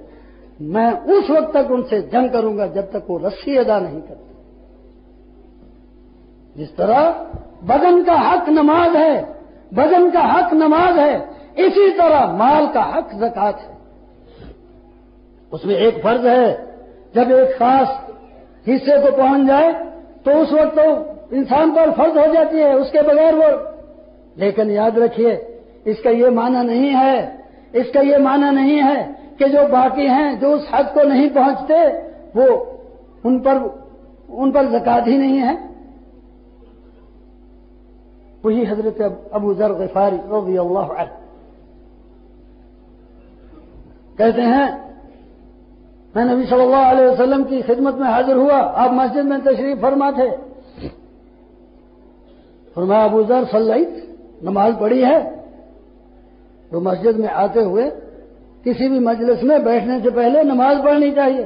میں اس وقت تک ان سے جنگ کروں گا جب تک وہ رسی ادا نہیں کرتے۔ جس طرح بدن کا حق نماز ہے، بدن کا حق نماز ہے، اسی طرح مال کا حق زکات ہے۔ اس میں ایک فرض ہے، جب ایک خاص حصے کو پہنچ جائے تو اس وقت تو انسان پر فرض ہو جاتی ہے، اس کے بغیر وہ لیکن یاد رکھیے، اس کا یہ معنی نہیں ہے، اس کا یہ معنی نہیں ہے کہ جو باقی ہیں، جو اس حد کو نہیں پہنچتے، وہ ان پر ان پر زکات ہی نہیں ہے۔ وہی حضرت ابو ذر غفاری رضی اللہ عنہ۔ کہتے ہیں، میں نبی صلی اللہ علیہ وسلم کی خدمت میں حاضر ہوا، آپ مسجد میں تشریف فرما تھے فرمایا، ابو ذر صلی نماز پڑھی ہے تو مسجد میں آتے ہوئے کسی بھی مجلس میں بیٹھنے سے پہلے نماز پڑھنی چاہیے۔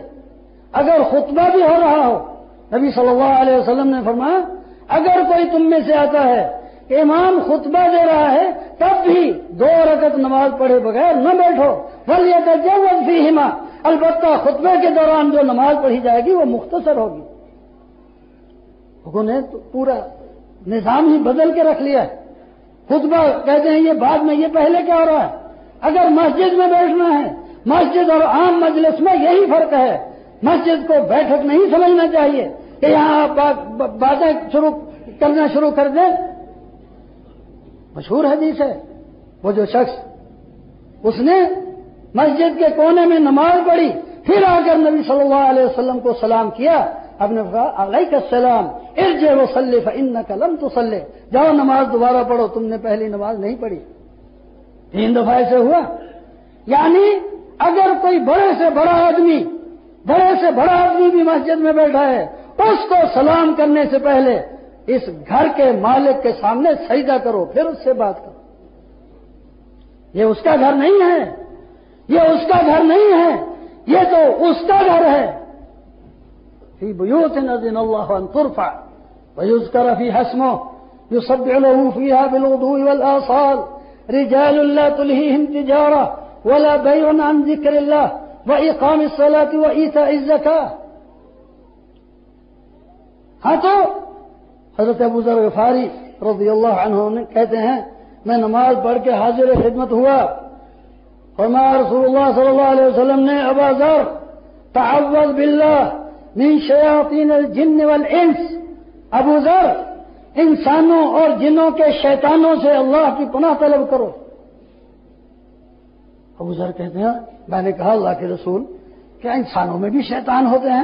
اگر خطبہ بھی ہو رہا ہو، نبی صلی اللہ علیہ وسلم نے فرمایا، اگر کوئی تم میں سے آتا ہے کہ امام خطبہ دے رہا ہے، تب بھی دو رکعت نماز پڑھے بغیر نہ بیٹھو۔ بل فی ہما البتہ خطبے کے دوران جو نماز پڑھی جائے گی، وہ مختصر ہوگی۔ نے تو پورا نظام ہی بدل کے رکھ لیا ہے۔ خطبہ کہتے ہیں یہ بعد میں یہ پہلے کیا ہو رہا ہے؟ اگر مسجد میں بیٹھنا ہے، مسجد اور عام مجلس میں یہی فرق ہے۔ مسجد کو بیٹھک نہیں سمجھنا چاہیے کہ یہاں آپ باتیں شروع کرنا شروع کر دیں۔ مشہور حدیث ہے، وہ جو شخص اس نے مسجد کے کونے میں نماز پڑھی، پھر آ کر نبی صلی اللہ علیہ وسلم کو سلام کیا۔ اب نے کہا علیہ السلام ارج وسلے ان قلم تو جاؤ نماز دوبارہ پڑھو، تم نے پہلی نماز نہیں پڑھی۔ تین دفعہ ایسے ہوا۔ یعنی اگر کوئی بڑے سے بڑا آدمی، بڑے سے بڑا آدمی بھی مسجد میں بیٹھا ہے، اس کو سلام کرنے سے پہلے اس گھر کے مالک کے سامنے سجدہ کرو، پھر اس سے بات کرو۔ یہ اس کا گھر نہیں ہے۔ یہ اس کا گھر نہیں ہے۔ یہ تو اس کا گھر ہے۔ فی بیوت نزن اللہ أن ترفع ویذکر فی حسمه يصبح له فيها بالوضوء والآصال. رجال لا تلهيهم تجارة ولا بيع عن ذكر الله وإقام الصلاة وإيتاء الزكاة. ہاں تو حضرت أبو ذر غفاری رضی اللہ عنہ کہتے ہیں میں نماز پڑھ کے حاضر خدمت ہوا۔ فرمایا رسول اللہ صلی اللہ علیہ وسلم نے ابا ذر تعوذ باللہ۔ من شیاطین الجن والانس۔ ابو ذر، انسانوں اور جنوں کے شیطانوں سے اللہ کی پناہ طلب کرو۔ ابو ذر کہتے ہیں، میں نے کہا اللہ کے رسول کیا انسانوں میں بھی شیطان ہوتے ہیں؟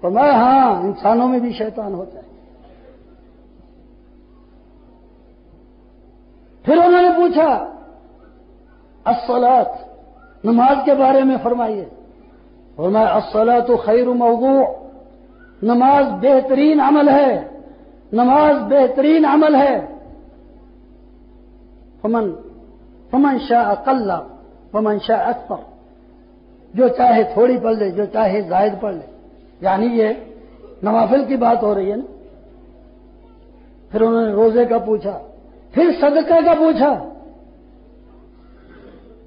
فرمایا ہاں انسانوں میں بھی شیطان ہوتے ہیں۔ پھر انہوں نے پوچھا، الصلاة، نماز کے بارے میں فرمائیے۔ فرمایا، الصلاة خیر موضوع. نماز بہترین عمل ہے. نماز بہترین عمل ہے. فمن فمن شاہ اقل فمن شاہ اکثر. جو چاہے تھوڑی پڑھ لے، جو چاہے زائد پڑھ لے. یعنی یہ نوافل کی بات ہو رہی ہے نا. پھر انہوں نے روزے کا پوچھا، پھر صدقہ کا پوچھا.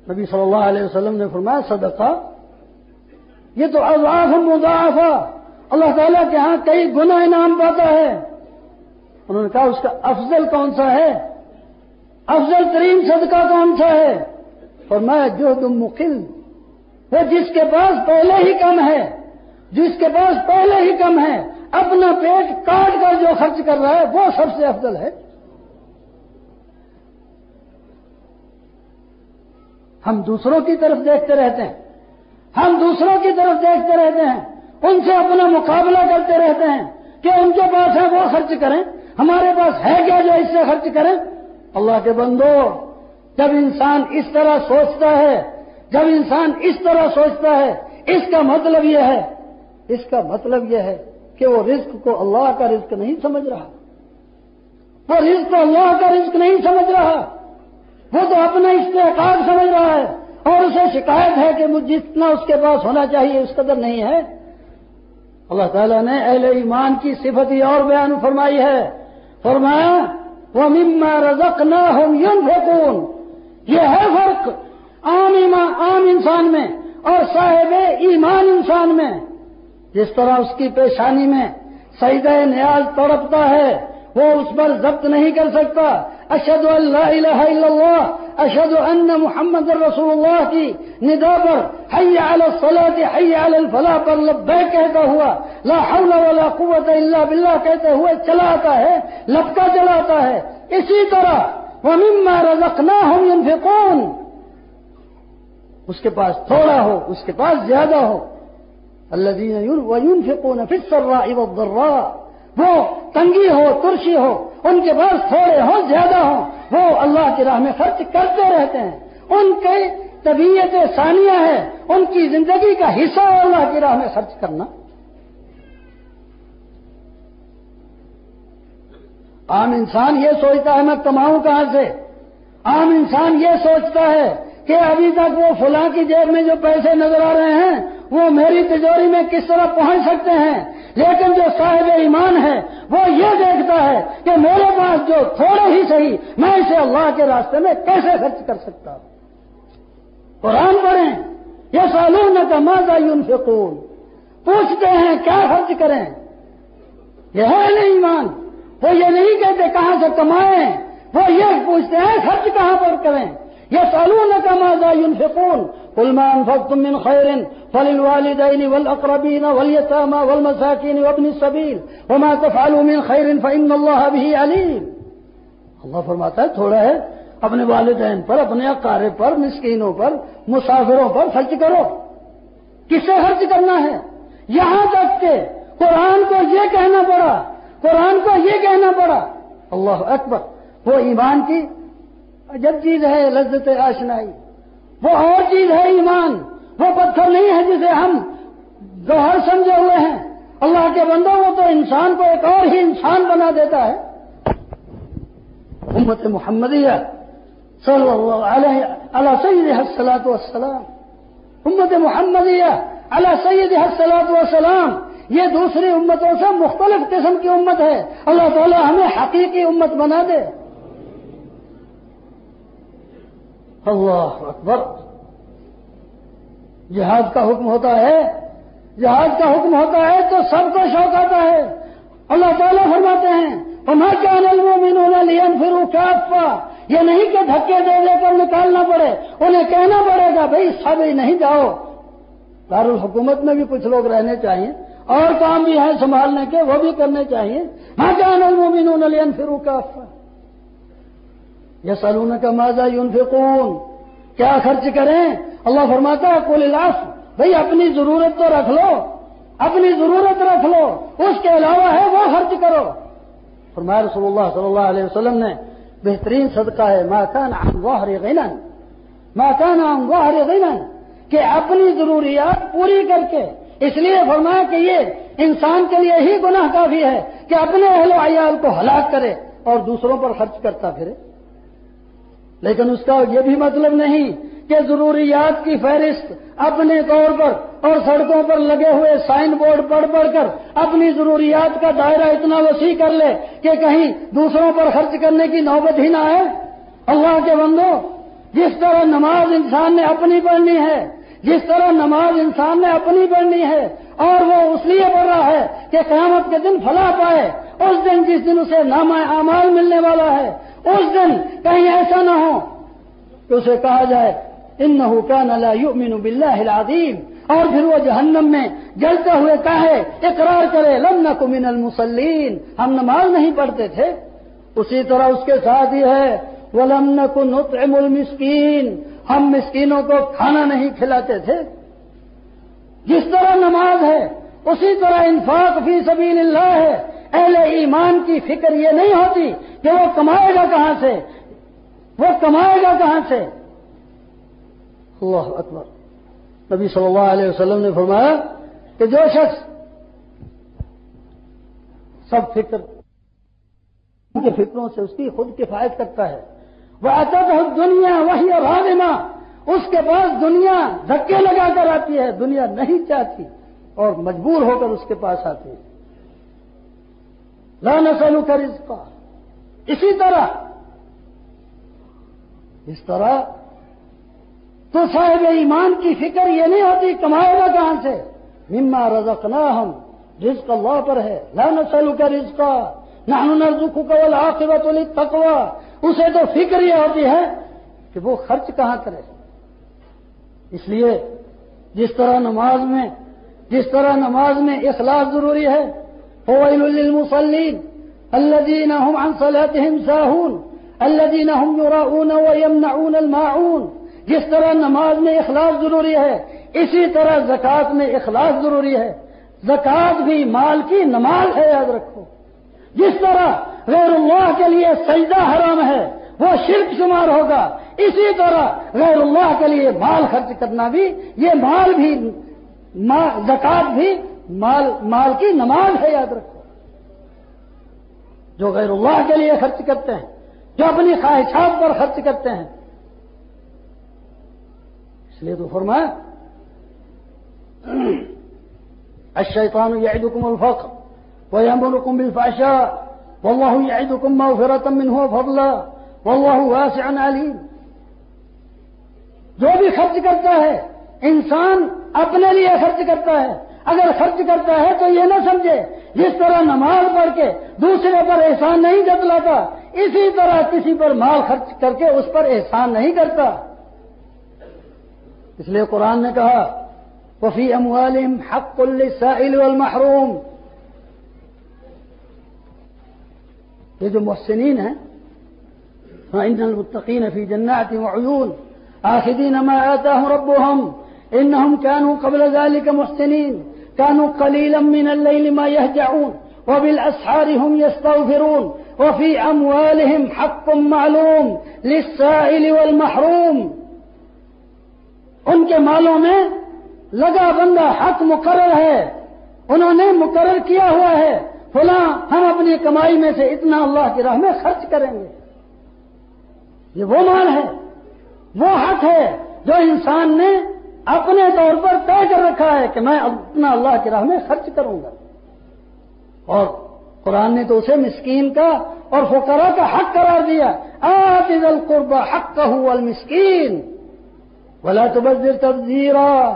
نبی صلی اللہ علیہ وسلم نے فرمایا، صدقہ یہ تو اضاف مضافہ اللہ تعالیٰ کے ہاں کئی گنا انعام پاتا ہے۔ انہوں نے کہا، اس کا افضل کون سا ہے؟ افضل ترین صدقہ کون سا ہے؟ اور میں جو تم مقل وہ جس کے پاس پہلے ہی کم ہے، جس کے پاس پہلے ہی کم ہے، اپنا پیٹ کاٹ کر جو خرچ کر رہا ہے، وہ سب سے افضل ہے۔ ہم دوسروں کی طرف دیکھتے رہتے ہیں۔ ہم دوسروں کی طرف دیکھتے رہتے ہیں، ان سے اپنا مقابلہ کرتے رہتے ہیں کہ ان کے پاس ہے، وہ خرچ کریں۔ ہمارے پاس ہے کیا جو اس سے خرچ کریں؟ اللہ کے بندو، جب انسان اس طرح سوچتا ہے، جب انسان اس طرح سوچتا ہے، اس کا مطلب یہ ہے، اس کا مطلب یہ ہے کہ وہ رزق کو اللہ کا رزق نہیں سمجھ رہا۔ وہ رزق کو اللہ کا رزق نہیں سمجھ رہا۔ وہ تو اپنا استحقاق سمجھ رہا ہے۔ اور اسے شکایت ہے کہ جتنا اس کے پاس ہونا چاہیے اس قدر نہیں ہے۔ اللہ تعالیٰ نے اہل ایمان کی صفت ہی اور بیان فرمائی ہے۔ فرمایا وہ مما رزق نہ ہوں یون یہ ہے فرق عام ایمان عام انسان میں اور صاحب ایمان انسان میں۔ جس طرح اس کی پیشانی میں سعید نیاز تڑپتا ہے، وہ اس پر ضبط نہیں کر سکتا۔ اشد اللہ الہ الا اللہ اشد ان محمد رسول اللہ کی ندا پر حی علی الصلاة حی علی الفلاح پر لبے کہتا ہوا لا حول ولا قوت الا باللہ کہتے ہوئے چلاتا ہے، لبکا چلاتا ہے. اسی طرح، ومما رزقناهم ينفقون. اس کے پاس تھوڑا ہو، اس کے پاس زیادہ ہو. الذين وينفقون في السراء والضراء. وہ تنگی ہو ترشی ہو، ان کے پاس تھوڑے ہوں، زیادہ ہوں، وہ اللہ کی راہ میں خرچ کرتے رہتے ہیں۔ ان کے طبیعت ثانیہ ہے، ان کی زندگی کا حصہ ہے اللہ کی راہ میں خرچ کرنا۔ عام انسان یہ سوچتا ہے، میں کماؤں کہاں سے؟ عام انسان یہ سوچتا ہے کہ ابھی تک وہ فلاں کی جیب میں جو پیسے نظر آ رہے ہیں، وہ میری تجوری میں کس طرح پہنچ سکتے ہیں؟ لیکن جو صاحب ایمان ہے، وہ یہ دیکھتا ہے کہ میرے پاس جو تھوڑے ہی صحیح، میں اسے اللہ کے راستے میں کیسے خرچ کر سکتا ہوں؟ قرآن پڑھیں یہ سالون کا ماضا یون فکون پوچھتے ہیں، کیا خرچ کریں؟ یہ ہے نہیں ایمان۔ وہ یہ نہیں کہتے کہاں سے کمائیں، وہ یہ پوچھتے ہیں، خرچ کہاں پر کریں؟ یہ سالون کا ماضا یون فکون سلمان فخم من خیر فللوالدين والأقربين واليتامى والمساكين وابن السبيل وما تفعلوا من خير فإن الله به عليم اللہ فرماتا ہے، تھوڑا ہے، اپنے والدین پر، اپنے اقارب پر، مسکینوں پر، مسافروں پر خرچ کرو۔ کسے خرچ کرنا ہے؟ یہاں تک کہ قرآن کو یہ کہنا پڑا، قرآن کو یہ کہنا پڑا۔ اللہ اکبر، وہ ایمان کی عجب چیز ہے، لذت آشنائی۔ وہ اور چیز ہے ایمان، وہ پتھر نہیں ہے جسے ہم گوہر سمجھے ہوئے ہیں۔ اللہ کے بندوں وہ تو انسان کو ایک اور ہی انسان بنا دیتا ہے۔ امت محمدیہ صلی اللہ علیہ اللہ سید حسلاۃ والسلام۔ امت محمدیہ اللہ سید حسلاۃ والسلام۔ یہ دوسری امتوں سے مختلف قسم کی امت ہے۔ اللہ تعالیٰ ہمیں حقیقی امت بنا دے۔ اللہ اکبر۔ جہاد کا حکم ہوتا ہے، جہاد کا حکم ہوتا ہے تو سب کو شوق آتا ہے۔ اللہ تعالیٰ فرماتے ہیں ہمارا کیا نلو لین پھر کیا یہ نہیں کہ دھکے دے دے کر نکالنا پڑے، انہیں کہنا پڑے گا، بھائی سب نہیں جاؤ۔ دارالحکومت میں بھی کچھ لوگ رہنے چاہیے، اور کام بھی ہیں سنبھالنے کے، وہ بھی کرنے چاہیے۔ ہاں کیا نلو مین لین پھر یہ سلون کا ماضا یون کیا خرچ کریں؟ اللہ فرماتا ہے کل لاف بھائی اپنی ضرورت تو رکھ لو۔ اپنی ضرورت رکھ لو۔ اس کے علاوہ ہے وہ خرچ کرو۔ فرمایا رسول اللہ صلی اللہ علیہ وسلم نے، بہترین صدقہ ہے ماکان ظاہر غنن ماکان ظاہر غنن کہ اپنی ضروریات پوری کر کے۔ اس لیے فرمایا کہ یہ انسان کے لیے ہی گناہ کافی ہے کہ اپنے اہل و عیال کو ہلاک کرے اور دوسروں پر خرچ کرتا پھرے۔ لیکن اس کا یہ بھی مطلب نہیں کہ ضروریات کی فہرست اپنے طور پر اور سڑکوں پر لگے ہوئے سائن بورڈ پڑھ پڑھ کر اپنی ضروریات کا دائرہ اتنا وسیع کر لے کہ کہیں دوسروں پر خرچ کرنے کی نوبت ہی نہ آئے۔ اللہ کے بندو جس طرح نماز انسان نے اپنی پڑھنی ہے، جس طرح نماز انسان نے اپنی پڑھنی ہے، اور وہ اس لیے پڑھ رہا ہے کہ قیامت کے دن فلاح پائے، اس دن جس دن اسے نام اعمال ملنے والا ہے اس دن کہیں ایسا نہ ہو کہ اسے کہا جائے ان حکان اللہ یؤمن باللہ العظیم۔ اور پھر وہ جہنم میں جلتے ہوئے کہے، اقرار کرے، لم کو من المسلین ہم نماز نہیں پڑھتے تھے۔ اسی طرح اس کے ساتھ ہی ہے، ولم کو نطعم المسکین ہم مسکینوں کو کھانا نہیں کھلاتے تھے۔ جس طرح نماز ہے، اسی طرح انفاق فی سبیل اللہ ہے۔ اہل ایمان کی فکر یہ نہیں ہوتی کہ وہ کمائے گا کہاں سے؟ وہ کمائے گا کہاں سے؟ اللہ اکبر۔ نبی صلی اللہ علیہ وسلم نے فرمایا کہ جو شخص سب فکر ان کے فکروں سے اس کی خود کفایت کرتا ہے، وہ آتا تو دنیا وہی اور اس کے پاس دنیا دھکے لگا کر آتی ہے، دنیا نہیں چاہتی اور مجبور ہو کر اس کے پاس آتی ہے۔ لا نسلو کر اس کا اسی طرح اس طرح تو صاحب ایمان کی فکر یہ نہیں ہوتی کمائے گا کہاں سے؟ مما رزقنا ہم رزق اللہ پر ہے. لا نسلو کا رزق نہ نرزق قبل آخرت تقوا اسے تو فکر یہ ہوتی ہے کہ وہ خرچ کہاں کرے؟ اس لیے جس طرح نماز میں، جس طرح نماز میں اخلاص ضروری ہے فوائل للمصلين الذين هم عن صلاتهم ساهون، الذين هم يراؤون ويمنعون الماعون. جس طرح نماز میں اخلاص ضروری ہے، اسی طرح زکوٰۃ میں اخلاص ضروری ہے۔ زکوٰۃ بھی مال کی نماز ہے، یاد رکھو۔ جس طرح غیر اللہ کے لیے سجدہ حرام ہے، وہ شرک شمار ہوگا۔ اسی طرح غیر اللہ کے لیے مال خرچ کرنا بھی، یہ مال بھی زکات بھی مال مال کی نماز ہے یاد رکھو۔ جو غیر اللہ کے لیے خرچ کرتے ہیں، جو اپنی خواہشات پر خرچ کرتے ہیں۔ اس لیے تو فرمایا، الشیطان یعدکم الفقر ويأمركم بالفحشاء والله يعدكم مغفرة منه وفضلا والله واسع عليم جو بھی خرچ کرتا ہے، انسان اپنے لیے خرچ کرتا ہے۔ اگر خرچ کرتا ہے تو یہ نہ سمجھے۔ جس طرح نماز پڑھ کے دوسرے پر احسان نہیں جتلاتا، اسی طرح کسی پر مال خرچ کر کے اس پر احسان نہیں کرتا۔ اس لیے قرآن نے کہا وفی اموالم حق السائل والمحروم۔ یہ جو محسنین ہیں ہاں، ان المتقین فی جنات وعیون آخذین ما آتاهم ربهم۔ انهم كانوا قبل ذلك محسنين۔ كانوا قليلا من الليل ما يهجعون، وبالأسحار هم يستغفرون، وفي أموالهم حق معلوم للسائل والمحروم. ان کے مالوں میں لگا بندہ حق مقرر ہے، انہوں نے مقرر کیا ہوا ہے، فلاں ہم اپنی کمائی میں سے اتنا اللہ کی راہ میں خرچ کریں گے۔ یہ وہ مال ہے، وہ حق ہے جو انسان نے اپنے طور پر طے کر رکھا ہے کہ میں اپنا اللہ کی راہ میں خرچ کروں گا۔ اور قرآن نے تو اسے مسکین کا اور فقرا کا حق قرار دیا۔ آتز القربہ حق کا ہوں المسکین بلا تو تبزیرا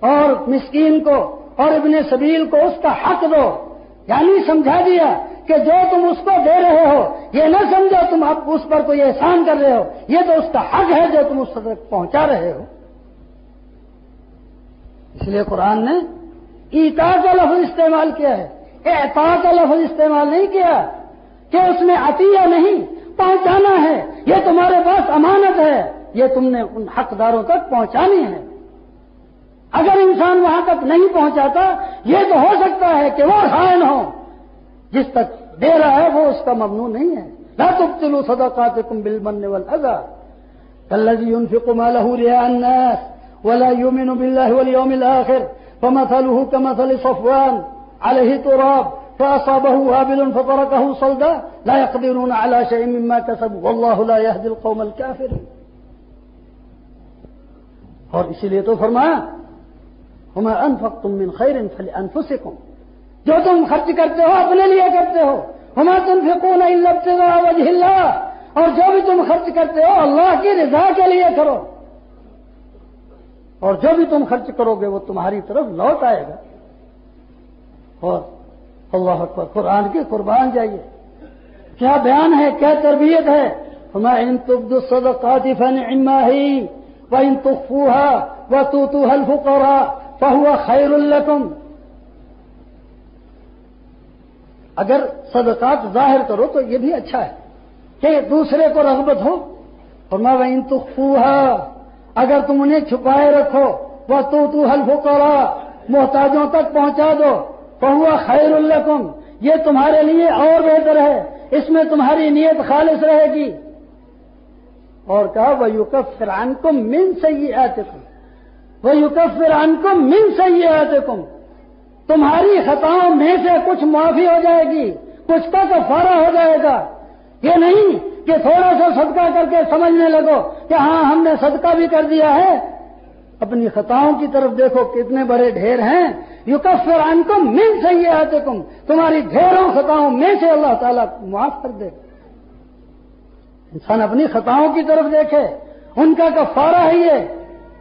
اور مسکین کو اور ابن سبیل کو اس کا حق دو۔ یعنی سمجھا دیا کہ جو تم اس کو دے رہے ہو، یہ نہ سمجھو تم اب اس پر کوئی احسان کر رہے ہو۔ یہ تو اس کا حق ہے جو تم اس تک پہنچا رہے ہو۔ اس لیے قرآن نے ایتا کا لفظ استعمال کیا ہے اعتا کا لفظ استعمال نہیں کیا کہ اس میں عطیہ نہیں، پہنچانا ہے، یہ تمہارے پاس امانت ہے، یہ تم نے ان حقداروں تک پہنچانی ہے۔ اگر انسان وہاں تک نہیں پہنچاتا، یہ تو ہو سکتا ہے کہ وہ خائن ہو جس تک دے رہا ہے، وہ اس کا ممنوع نہیں ہے۔ نہ تم چلو سدا کا تم بل بننے والا کل جی ان سے کمال الناس۔ ولا يؤمن بالله واليوم الآخر فمثله كمثل صفوان عليه تراب فأصابه وابل فتركه صلدا لا يقدرون على شيء مما كسبوا والله لا يهدي القوم الكافرين اور اسی لیے تو فرمایا ہما انفقتم من خیر فلانفسکم جو تم خرچ کرتے ہو، اپنے لیے کرتے ہو۔ ہما تنفقون الا ابتغاء وجه اللہ اور جو بھی تم خرچ کرتے ہو، اللہ کی رضا کے لیے کرو۔ اور جو بھی تم خرچ کرو گے وہ تمہاری طرف لوٹ آئے گا۔ اور اللہ اکبر، قرآن کے قربان جائیے۔ کیا بیان ہے؟ کیا تربیت ہے؟ ہمیں ان تبد الصدقات فنعماہی وإن تخفوها وتوتوها الفقراء فهو خير لكم۔ اگر صدقات ظاہر کرو تو یہ بھی اچھا ہے کہ دوسرے کو رغبت ہو۔ اور میں ان اگر تم انہیں چھپائے رکھو، وہ تو تو حلف کرا محتاجوں تک پہنچا دو۔ پہوا خیر الکم یہ تمہارے لیے اور بہتر ہے۔ اس میں تمہاری نیت خالص رہے گی۔ اور کہا وہ یوکف فران کو من صحیح آتے کم وہ یوکف فران کو من صحیح آتے کم تمہاری خطاؤں میں سے کچھ معافی ہو جائے گی، کچھ کا تو فارا ہو جائے گا۔ یہ نہیں کہ تھوڑا سا صدقہ کر کے سمجھنے لگو کہ ہاں ہم نے صدقہ بھی کر دیا ہے۔ اپنی خطاؤں کی طرف دیکھو کتنے بڑے ڈھیر ہیں۔ یوکف فران کو من صحیح آتے کم تمہاری ڈھیروں خطاؤں میں سے اللہ تعالیٰ معاف کر دے۔ انسان اپنی خطاؤں کی طرف دیکھے۔ ان کا کفارہ ہے۔ یہ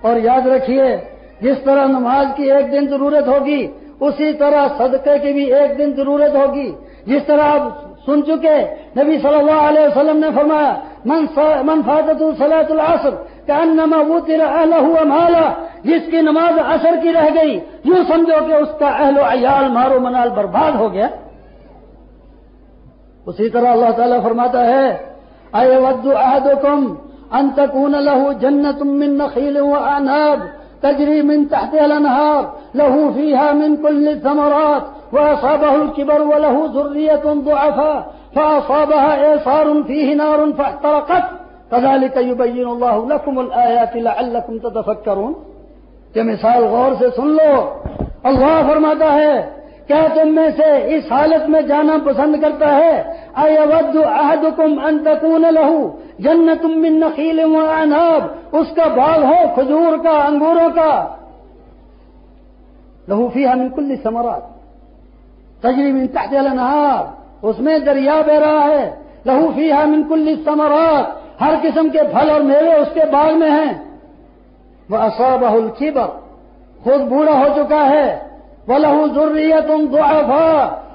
اور یاد رکھیے، جس طرح نماز کی ایک دن ضرورت ہوگی، اسی طرح صدقے کی بھی ایک دن ضرورت ہوگی۔ جس طرح آپ سن چکے۔ نبی صلی اللہ علیہ وسلم نے فرمایا، من فاتت صلاحت العصر کہ انما وہ مالا جس کی نماز اثر کی رہ گئی، یوں سمجھو کہ اس کا اہل و عیال مارو منال برباد ہو گیا۔ اسی طرح اللہ تعالیٰ فرماتا ہے أيود أحدكم أن تكون له جنة من نخيل وأعناب تجري من تحتها الأنهار له فيها من كل الثمرات وأصابه الكبر وله ذرية ضعفاء فأصابها إيصار فيه نار فاحترقت. كذلك يبين الله لكم الآيات لعلكم تتفكرون. کہ مثال غور سے سن لو. اللہ فرماتا ہے، کیا تم میں سے اس حالت میں جانا پسند کرتا ہے؟ اے ان تکون لہو جنت من نخیل و اناب اس کا باغ ہو کھجور کا، انگوروں کا. لہو فیہا من کل سمرات تجری من تحت الانہار، اس میں دریا بہ رہا ہے۔ لہو فیہا من کل سمرات ہر قسم کے پھل اور میوے اس کے باغ میں ہیں۔ وہ اصابہ الکبر خود بوڑھا ہو چکا ہے۔ وہ لہو ضروریت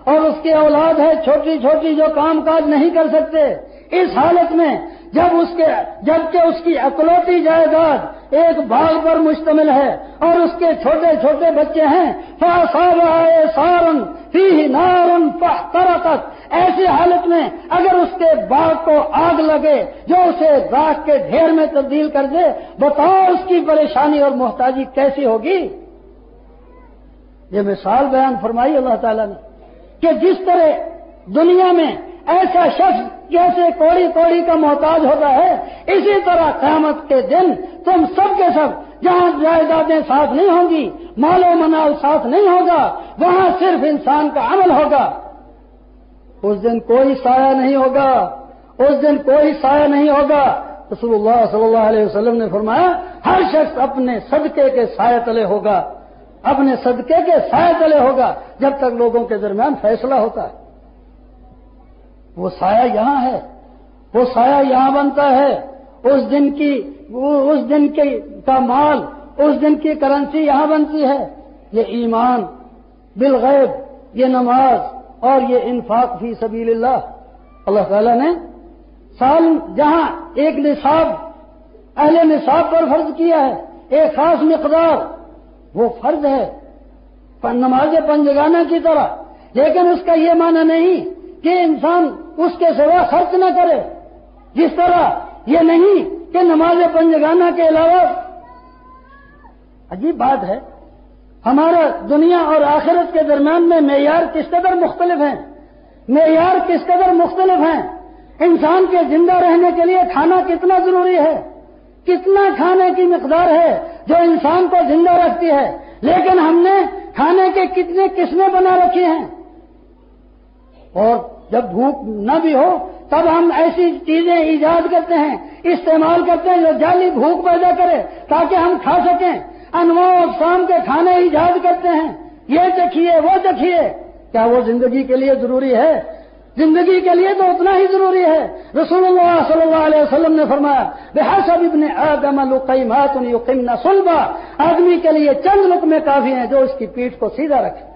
اور اس کی اولاد ہے چھوٹی چھوٹی جو کام کاج نہیں کر سکتے۔ اس حالت میں جب اس کے جبکہ اس کی اکلوتی جائیداد ایک باغ پر مشتمل ہے اور اس کے چھوٹے چھوٹے بچے ہیں سارن فی نارن تک ایسی حالت میں اگر اس کے باغ کو آگ لگے جو اسے راک کے ڈھیر میں تبدیل کر دے بتاؤ اس کی پریشانی اور محتاجی کیسی ہوگی؟ یہ مثال بیان فرمائی اللہ تعالیٰ نے کہ جس طرح دنیا میں ایسا شخص جیسے کوڑی کوڑی کا محتاج ہوتا ہے، اسی طرح قیامت کے دن تم سب کے سب جہاں جائیدادیں ساتھ نہیں ہوں گی، مال و منال ساتھ نہیں ہوگا، وہاں صرف انسان کا عمل ہوگا۔ اس دن کوئی سایہ نہیں ہوگا، اس دن کوئی سایہ نہیں ہوگا۔ رسول اللہ صلی اللہ علیہ وسلم نے فرمایا، ہر شخص اپنے صدقے کے سایہ تلے ہوگا۔ اپنے صدقے کے سائے تلے ہوگا، جب تک لوگوں کے درمیان فیصلہ ہوتا ہے۔ وہ سایہ یہاں ہے، وہ سایہ یہاں بنتا ہے۔ اس دن کی، اس دن کی کا مال، اس دن کی کرنسی یہاں بنتی ہے۔ یہ ایمان بالغیب، یہ نماز اور یہ انفاق فی سبیل اللہ۔ اللہ تعالی نے سال جہاں ایک نصاب، اہل نصاب پر فرض کیا ہے، ایک خاص مقدار، وہ فرض ہے۔ نماز پنجگانہ کی طرح، لیکن اس کا یہ معنی نہیں کہ انسان اس کے سوا خرچ نہ کرے۔ جس طرح یہ نہیں کہ نماز پنجگانہ کے علاوہ۔ عجیب بات ہے، ہمارا دنیا اور آخرت کے درمیان میں معیار کس قدر مختلف ہیں؟ معیار کس قدر مختلف ہیں؟ انسان کے زندہ رہنے کے لیے کھانا کتنا ضروری ہے؟ کتنا کھانے کی مقدار ہے جو انسان کو زندہ رکھتی ہے؟ لیکن ہم نے کھانے کے کتنے قسمیں بنا رکھی ہیں؟ اور جب بھوک نہ بھی ہو، تب ہم ایسی چیزیں ایجاد کرتے ہیں، استعمال کرتے ہیں جو جعلی بھوک پیدا کرے، تاکہ ہم کھا سکیں۔ انواع شام کے کھانے ایجاد کرتے ہیں۔ یہ دیکھیے وہ دیکھیے کیا وہ زندگی کے لیے ضروری ہے؟ زندگی کے لیے تو اتنا ہی ضروری ہے۔ رسول اللہ صلی اللہ علیہ وسلم نے فرمایا بحسب ابن آدم لقیمات یقمن صلبا۔ آدمی کے لیے چند لک میں کافی ہیں جو اس کی پیٹھ کو سیدھا رکھے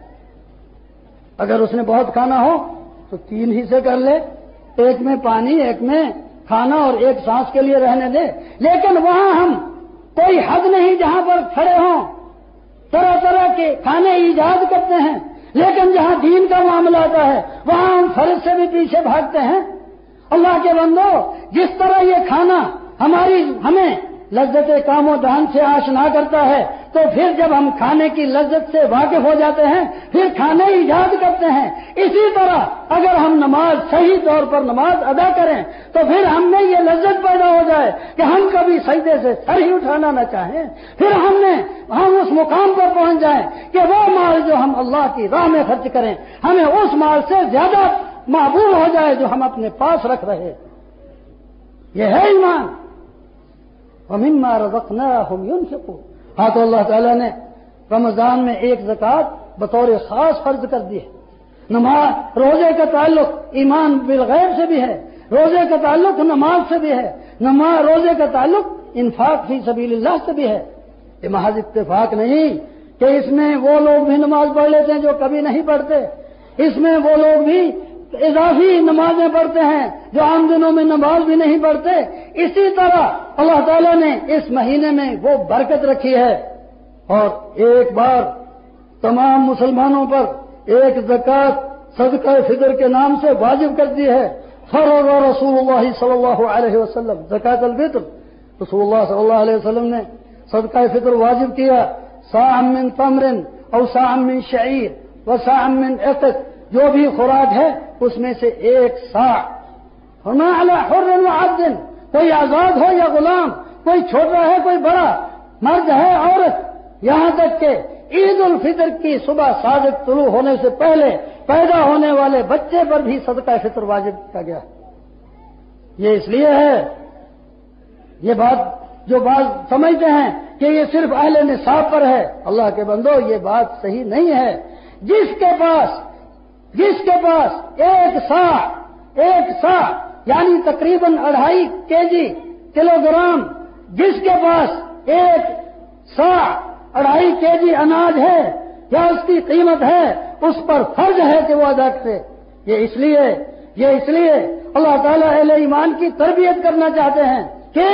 اگر اس نے بہت کھانا ہو تو تین حصے کر لے۔ ایک میں پانی، ایک میں کھانا اور ایک سانس کے لیے رہنے دے۔ لیکن وہاں ہم کوئی حد نہیں جہاں پر کھڑے ہوں۔ طرح طرح کے کھانے ایجاد کرتے ہیں۔ لیکن جہاں دین کا معاملہ آتا ہے، وہاں ہم فرض سے بھی پیچھے بھاگتے ہیں۔ اللہ کے بندو، جس طرح یہ کھانا ہماری، ہمیں لذت کام و دہن سے آشنا کرتا ہے، تو پھر جب ہم کھانے کی لذت سے واقف ہو جاتے ہیں، پھر کھانے ایجاد کرتے ہیں۔ اسی طرح اگر ہم نماز صحیح طور پر نماز ادا کریں، تو پھر ہم میں یہ لذت پیدا ہو جائے کہ ہم کبھی سجدے سے سر ہی اٹھانا نہ چاہیں۔ پھر ہم نے، ہم اس مقام پر پہنچ جائیں کہ وہ مال جو ہم اللہ کی راہ میں خرچ کریں، ہمیں اس مال سے زیادہ معبول ہو جائے جو ہم اپنے پاس رکھ رہے۔ یہ ہے ایمان۔ ومما رزقناهم ينفقون۔ ہاں تو اللہ تعالیٰ نے رمضان میں ایک زکوٰۃ بطور خاص فرض کر دی ہے۔ نماز، روزے کا تعلق ایمان بالغیب سے بھی ہے، روزے کا تعلق نماز سے بھی ہے، نماز، روزے کا تعلق انفاق فی سبیل اللہ سے بھی ہے۔ یہ محض اتفاق نہیں کہ اس میں وہ لوگ بھی نماز پڑھ لیتے ہیں جو کبھی نہیں پڑھتے۔ اس میں وہ لوگ بھی اضافی نمازیں پڑھتے ہیں جو عام دنوں میں نماز بھی نہیں پڑھتے، اسی طرح اللہ تعالیٰ نے اس مہینے میں وہ برکت رکھی ہے۔ اور ایک بار تمام مسلمانوں پر ایک زکات صدقہ فطر کے نام سے واجب کر دی ہے۔ فروغ رسول اللہ صلی اللہ علیہ وسلم زکات الفطر۔ رسول اللہ صلی اللہ علیہ وسلم نے صدقہ فطر واجب کیا۔ سا من تمرن اور سا من شعیر و سا من عقد جو بھی خوراک ہے، اس میں سے ایک سا ہونا حر و کوئی آزاد ہو یا غلام، کوئی چھوٹا ہے، کوئی بڑا، مرد ہے، عورت۔ یہاں تک کہ عید الفطر کی صبح صادق طلوع ہونے سے پہلے پیدا ہونے والے بچے پر بھی صدقہ فطر واجب کیا گیا۔ یہ اس لیے ہے، یہ بات جو بات سمجھتے ہیں کہ یہ صرف اہل نصاب پر ہے۔ اللہ کے بندو، یہ بات صحیح نہیں ہے۔ جس کے پاس جس کے پاس ایک سا ایک سا یعنی تقریباً اڑھائی کے جی کلو گرام جس کے پاس ایک سا اڑھائی کے جی اناج ہے یا اس کی قیمت ہے، اس پر فرض ہے کہ وہ ادا کرے۔ یہ اس لیے، یہ اس لیے اللہ تعالیٰ اہل ایمان کی تربیت کرنا چاہتے ہیں کہ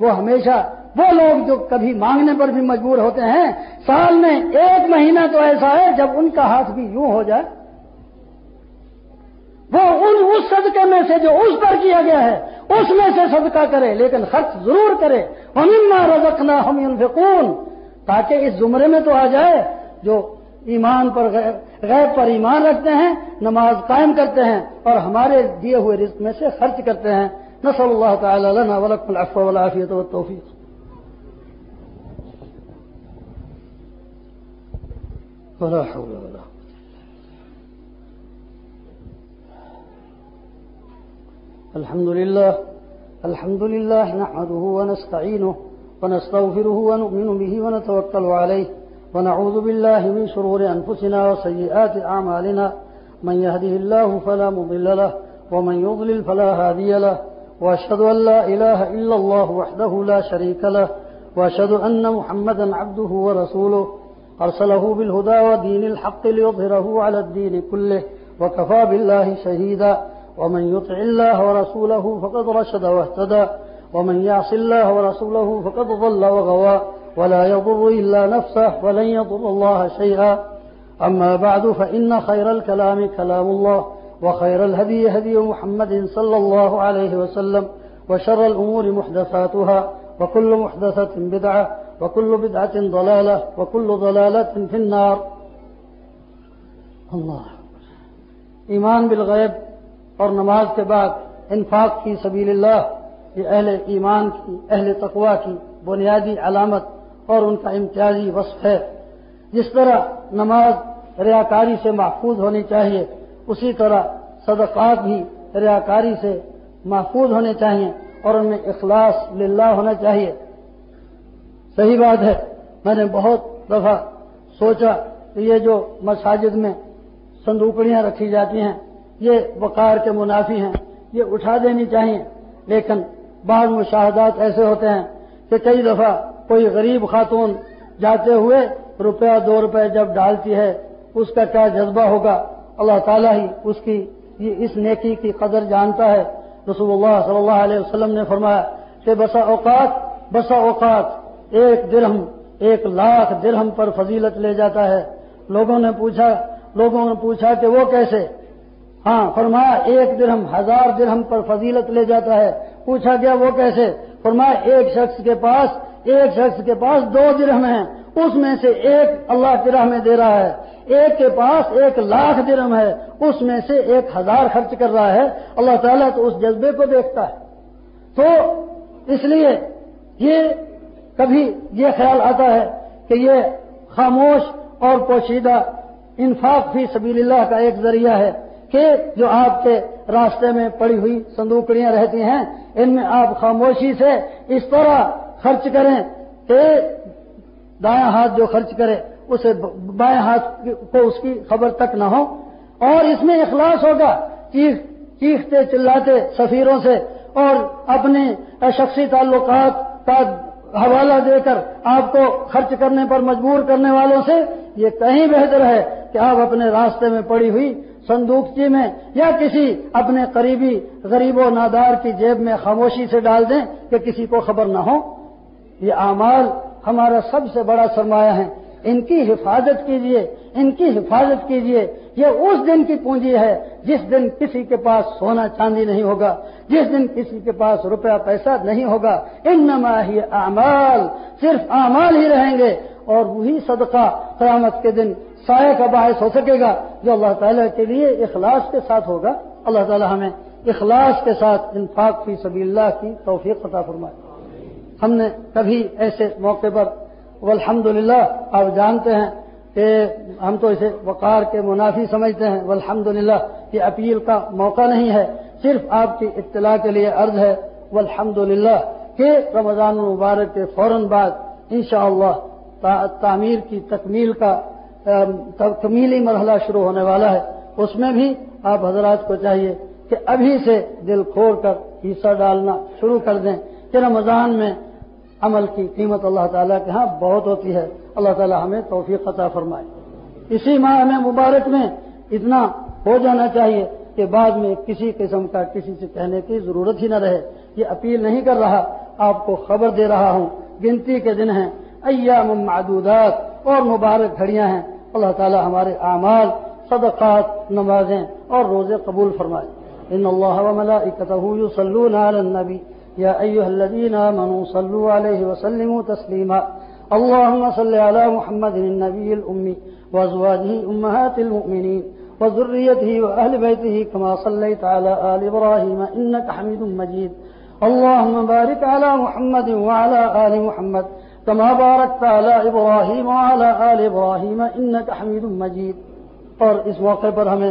وہ ہمیشہ، وہ لوگ جو کبھی مانگنے پر بھی مجبور ہوتے ہیں، سال میں ایک مہینہ تو ایسا ہے جب ان کا ہاتھ بھی یوں ہو جائے۔ وہ ان اس صدقے میں سے جو اس پر کیا گیا ہے، اس میں سے صدقہ کرے، لیکن خرچ ضرور کرے۔ ہم رزقنا ہم انفقون تاکہ اس زمرے میں تو آ جائے، جو ایمان پر غیر پر ایمان رکھتے ہیں، نماز قائم کرتے ہیں، اور ہمارے دیے ہوئے رزق میں سے خرچ کرتے ہیں۔ نصل اللہ تعالی لنا ولکم العفو والعافیت والتوفیق۔ ولا حول ولا الحمد لله الحمد لله نحمده ونستعينه ونستغفره ونؤمن به ونتوكل عليه ونعوذ بالله من شرور أنفسنا وسيئات أعمالنا. من يهده الله فلا مضل له ومن يضلل فلا هادي له. وأشهد أن لا إله إلا الله وحده لا شريك له. وأشهد أن محمدا عبده ورسوله. أرسله بالهدى ودين الحق ليظهره على الدين كله وكفى بالله شهيدا. ومن يطع الله ورسوله فقد رشد واهتدى ومن يعص الله ورسوله فقد ضل وغوى ولا يضر إلا نفسه ولن يضر الله شيئا. أما بعد فإن خير الكلام كلام الله وخير الهدي هدي محمد صلى الله عليه وسلم وشر الأمور محدثاتها وكل محدثة بدعة وكل بدعة ضلالة وكل ضلالة في النار. الله. إيمان بالغيب اور نماز کے بعد انفاق کی سبیل اللہ، یہ اہل ایمان کی، اہل تقوا کی بنیادی علامت اور ان کا امتیازی وصف ہے۔ جس طرح نماز ریاکاری سے محفوظ ہونی چاہیے، اسی طرح صدقات بھی ریاکاری سے محفوظ ہونے چاہیے اور ان میں اخلاص للہ ہونا چاہیے۔ صحیح بات ہے، میں نے بہت دفعہ سوچا کہ یہ جو مساجد میں صندوقڑیاں رکھی جاتی ہیں یہ وقار کے منافی ہیں، یہ اٹھا دینی چاہیے۔ لیکن بعض مشاہدات ایسے ہوتے ہیں کہ کئی دفعہ کوئی غریب خاتون جاتے ہوئے روپیہ دو روپے جب ڈالتی ہے، اس کا کیا جذبہ ہوگا؟ اللہ تعالیٰ ہی اس کی، یہ اس نیکی کی قدر جانتا ہے۔ رسول اللہ صلی اللہ علیہ وسلم نے فرمایا کہ بسا اوقات بسا اوقات ایک درہم، ایک لاکھ درہم پر فضیلت لے جاتا ہے۔ لوگوں نے پوچھا، لوگوں نے پوچھا کہ وہ کیسے؟ ہاں فرمایا، ایک درہم، ہزار درہم پر فضیلت لے جاتا ہے۔ پوچھا گیا، وہ کیسے؟ فرمایا، ایک شخص کے پاس، ایک شخص کے پاس دو درہم ہیں۔ اس میں سے ایک اللہ کی راہ میں دے رہا ہے۔ ایک کے پاس ایک لاکھ درم ہے۔ اس میں سے ایک ہزار خرچ کر رہا ہے۔ اللہ تعالیٰ تو اس جذبے کو دیکھتا ہے۔ تو اس لیے یہ کبھی یہ خیال آتا ہے کہ یہ خاموش اور پوشیدہ انفاق فی سبیل اللہ کا ایک ذریعہ ہے۔ کہ جو آپ کے راستے میں پڑی ہوئی صندوقڑیاں رہتی ہیں، ان میں آپ خاموشی سے اس طرح خرچ کریں کہ دایاں ہاتھ جو خرچ کرے، اسے بائیں ہاتھ کو اس کی خبر تک نہ ہو۔ اور اس میں اخلاص ہوگا، چیخ، چیختے، چلاتے سفیروں سے۔ اور اپنے شخصی تعلقات کا حوالہ دے کر آپ کو خرچ کرنے پر مجبور کرنے والوں سے یہ کہیں بہتر ہے کہ آپ اپنے راستے میں پڑی ہوئی صندوقچی میں یا کسی اپنے قریبی غریب و نادار کی جیب میں خاموشی سے ڈال دیں کہ کسی کو خبر نہ ہو؟ یہ اعمال ہمارا سب سے بڑا سرمایہ ہے۔ ان کی حفاظت کیجیے ان کی حفاظت کیجیے یہ اس دن کی پونجی ہے جس دن کسی کے پاس سونا چاندی نہیں ہوگا، جس دن کسی کے پاس روپیہ پیسہ نہیں ہوگا۔ ان ہی اعمال، صرف اعمال ہی رہیں گے اور وہی صدقہ قیامت کے دن سائے کا باعث ہو سکے گا جو اللہ تعالیٰ کے لیے اخلاص کے ساتھ ہوگا۔ اللہ تعالیٰ ہمیں اخلاص کے ساتھ انفاق فی سبیل اللہ کی توفیق عطا فرمائے۔ ہم نے کبھی ایسے موقع پر الحمد للہ آپ جانتے ہیں کہ ہم تو اسے وقار کے منافی سمجھتے ہیں۔ الحمد للہ یہ اپیل کا موقع نہیں ہے۔ صرف آپ کی اطلاع کے لیے عرض ہے الحمد للہ کہ رمضان المبارک کے فوراً بعد انشاءاللہ تعمیر کی تکمیل کا تکمیلی مرحلہ شروع ہونے والا ہے۔ اس میں بھی آپ حضرات کو چاہیے کہ ابھی سے دل کھوڑ کر حصہ ڈالنا شروع کر دیں کہ رمضان میں عمل کی قیمت اللہ تعالیٰ کے ہاں بہت ہوتی ہے۔ اللہ تعالیٰ ہمیں توفیق عطا فرمائے۔ اسی ماہ میں مبارک میں اتنا ہو جانا چاہیے کہ بعد میں کسی قسم کا کسی سے کہنے کی ضرورت ہی نہ رہے۔ یہ اپیل نہیں کر رہا، آپ کو خبر دے رہا ہوں۔ گنتی کے دن ہیں۔ ایام معدودات اور مبارک گھڑیاں ہیں۔ اللہ تعالیٰ ہمارے اعمال، صدقات، نمازیں اور روزے قبول فرمائے۔ ان اللہ وملائکتہ یصلون علی النبی۔ يا أيها الذين آمنوا صلوا عليه وسلموا تسليما اللهم صل على محمد النبي الأمي وأزواجه أمهات المؤمنين وذريته وأهل بيته كما صليت على آل إبراهيم إنك حميد مجيد اللهم بارك على محمد وعلى آل محمد۔ كما باركت على إبراهيم وعلى آل إبراهيم إنك حميد مجيد۔ اور اس موقع پر ہمیں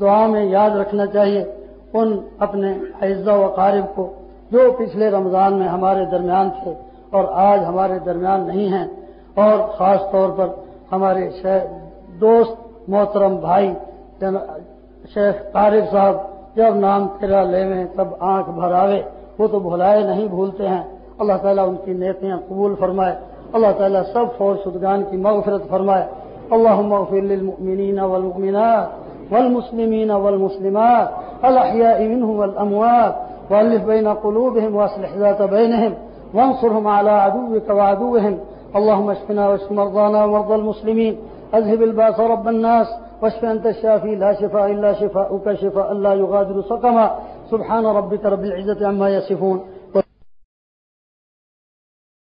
دعا میں یاد رکھنا چاہیے ان اپنے عزہ و قارب کو جو پچھلے رمضان میں ہمارے درمیان تھے اور آج ہمارے درمیان نہیں ہیں۔ اور خاص طور پر ہمارے دوست محترم بھائی شیخ طارق صاحب جب نام پھرا لے میں تب آنکھ بھر آوے، وہ تو بھلائے نہیں بھولتے ہیں۔ اللہ تعالیٰ ان کی نیتیاں قبول فرمائے۔ اللہ تعالیٰ سب فور شدگان کی مغفرت فرمائے۔ اللہ مغفر للمؤمنین والمؤمنات والمسلمین والمسلمات الاحیاء منهم والاموات والف بين قلوبهم واصلح ذات بينهم وانصرهم على عدوك وعدوهم۔ اللهم اشفنا واشف مرضانا ومرضى المسلمين اذهب الباس رب الناس، واشف انت الشافي لا شفاء الا شفاءك شفاء لا يغادر سقما۔ سبحان ربك رب العزه عما يصفون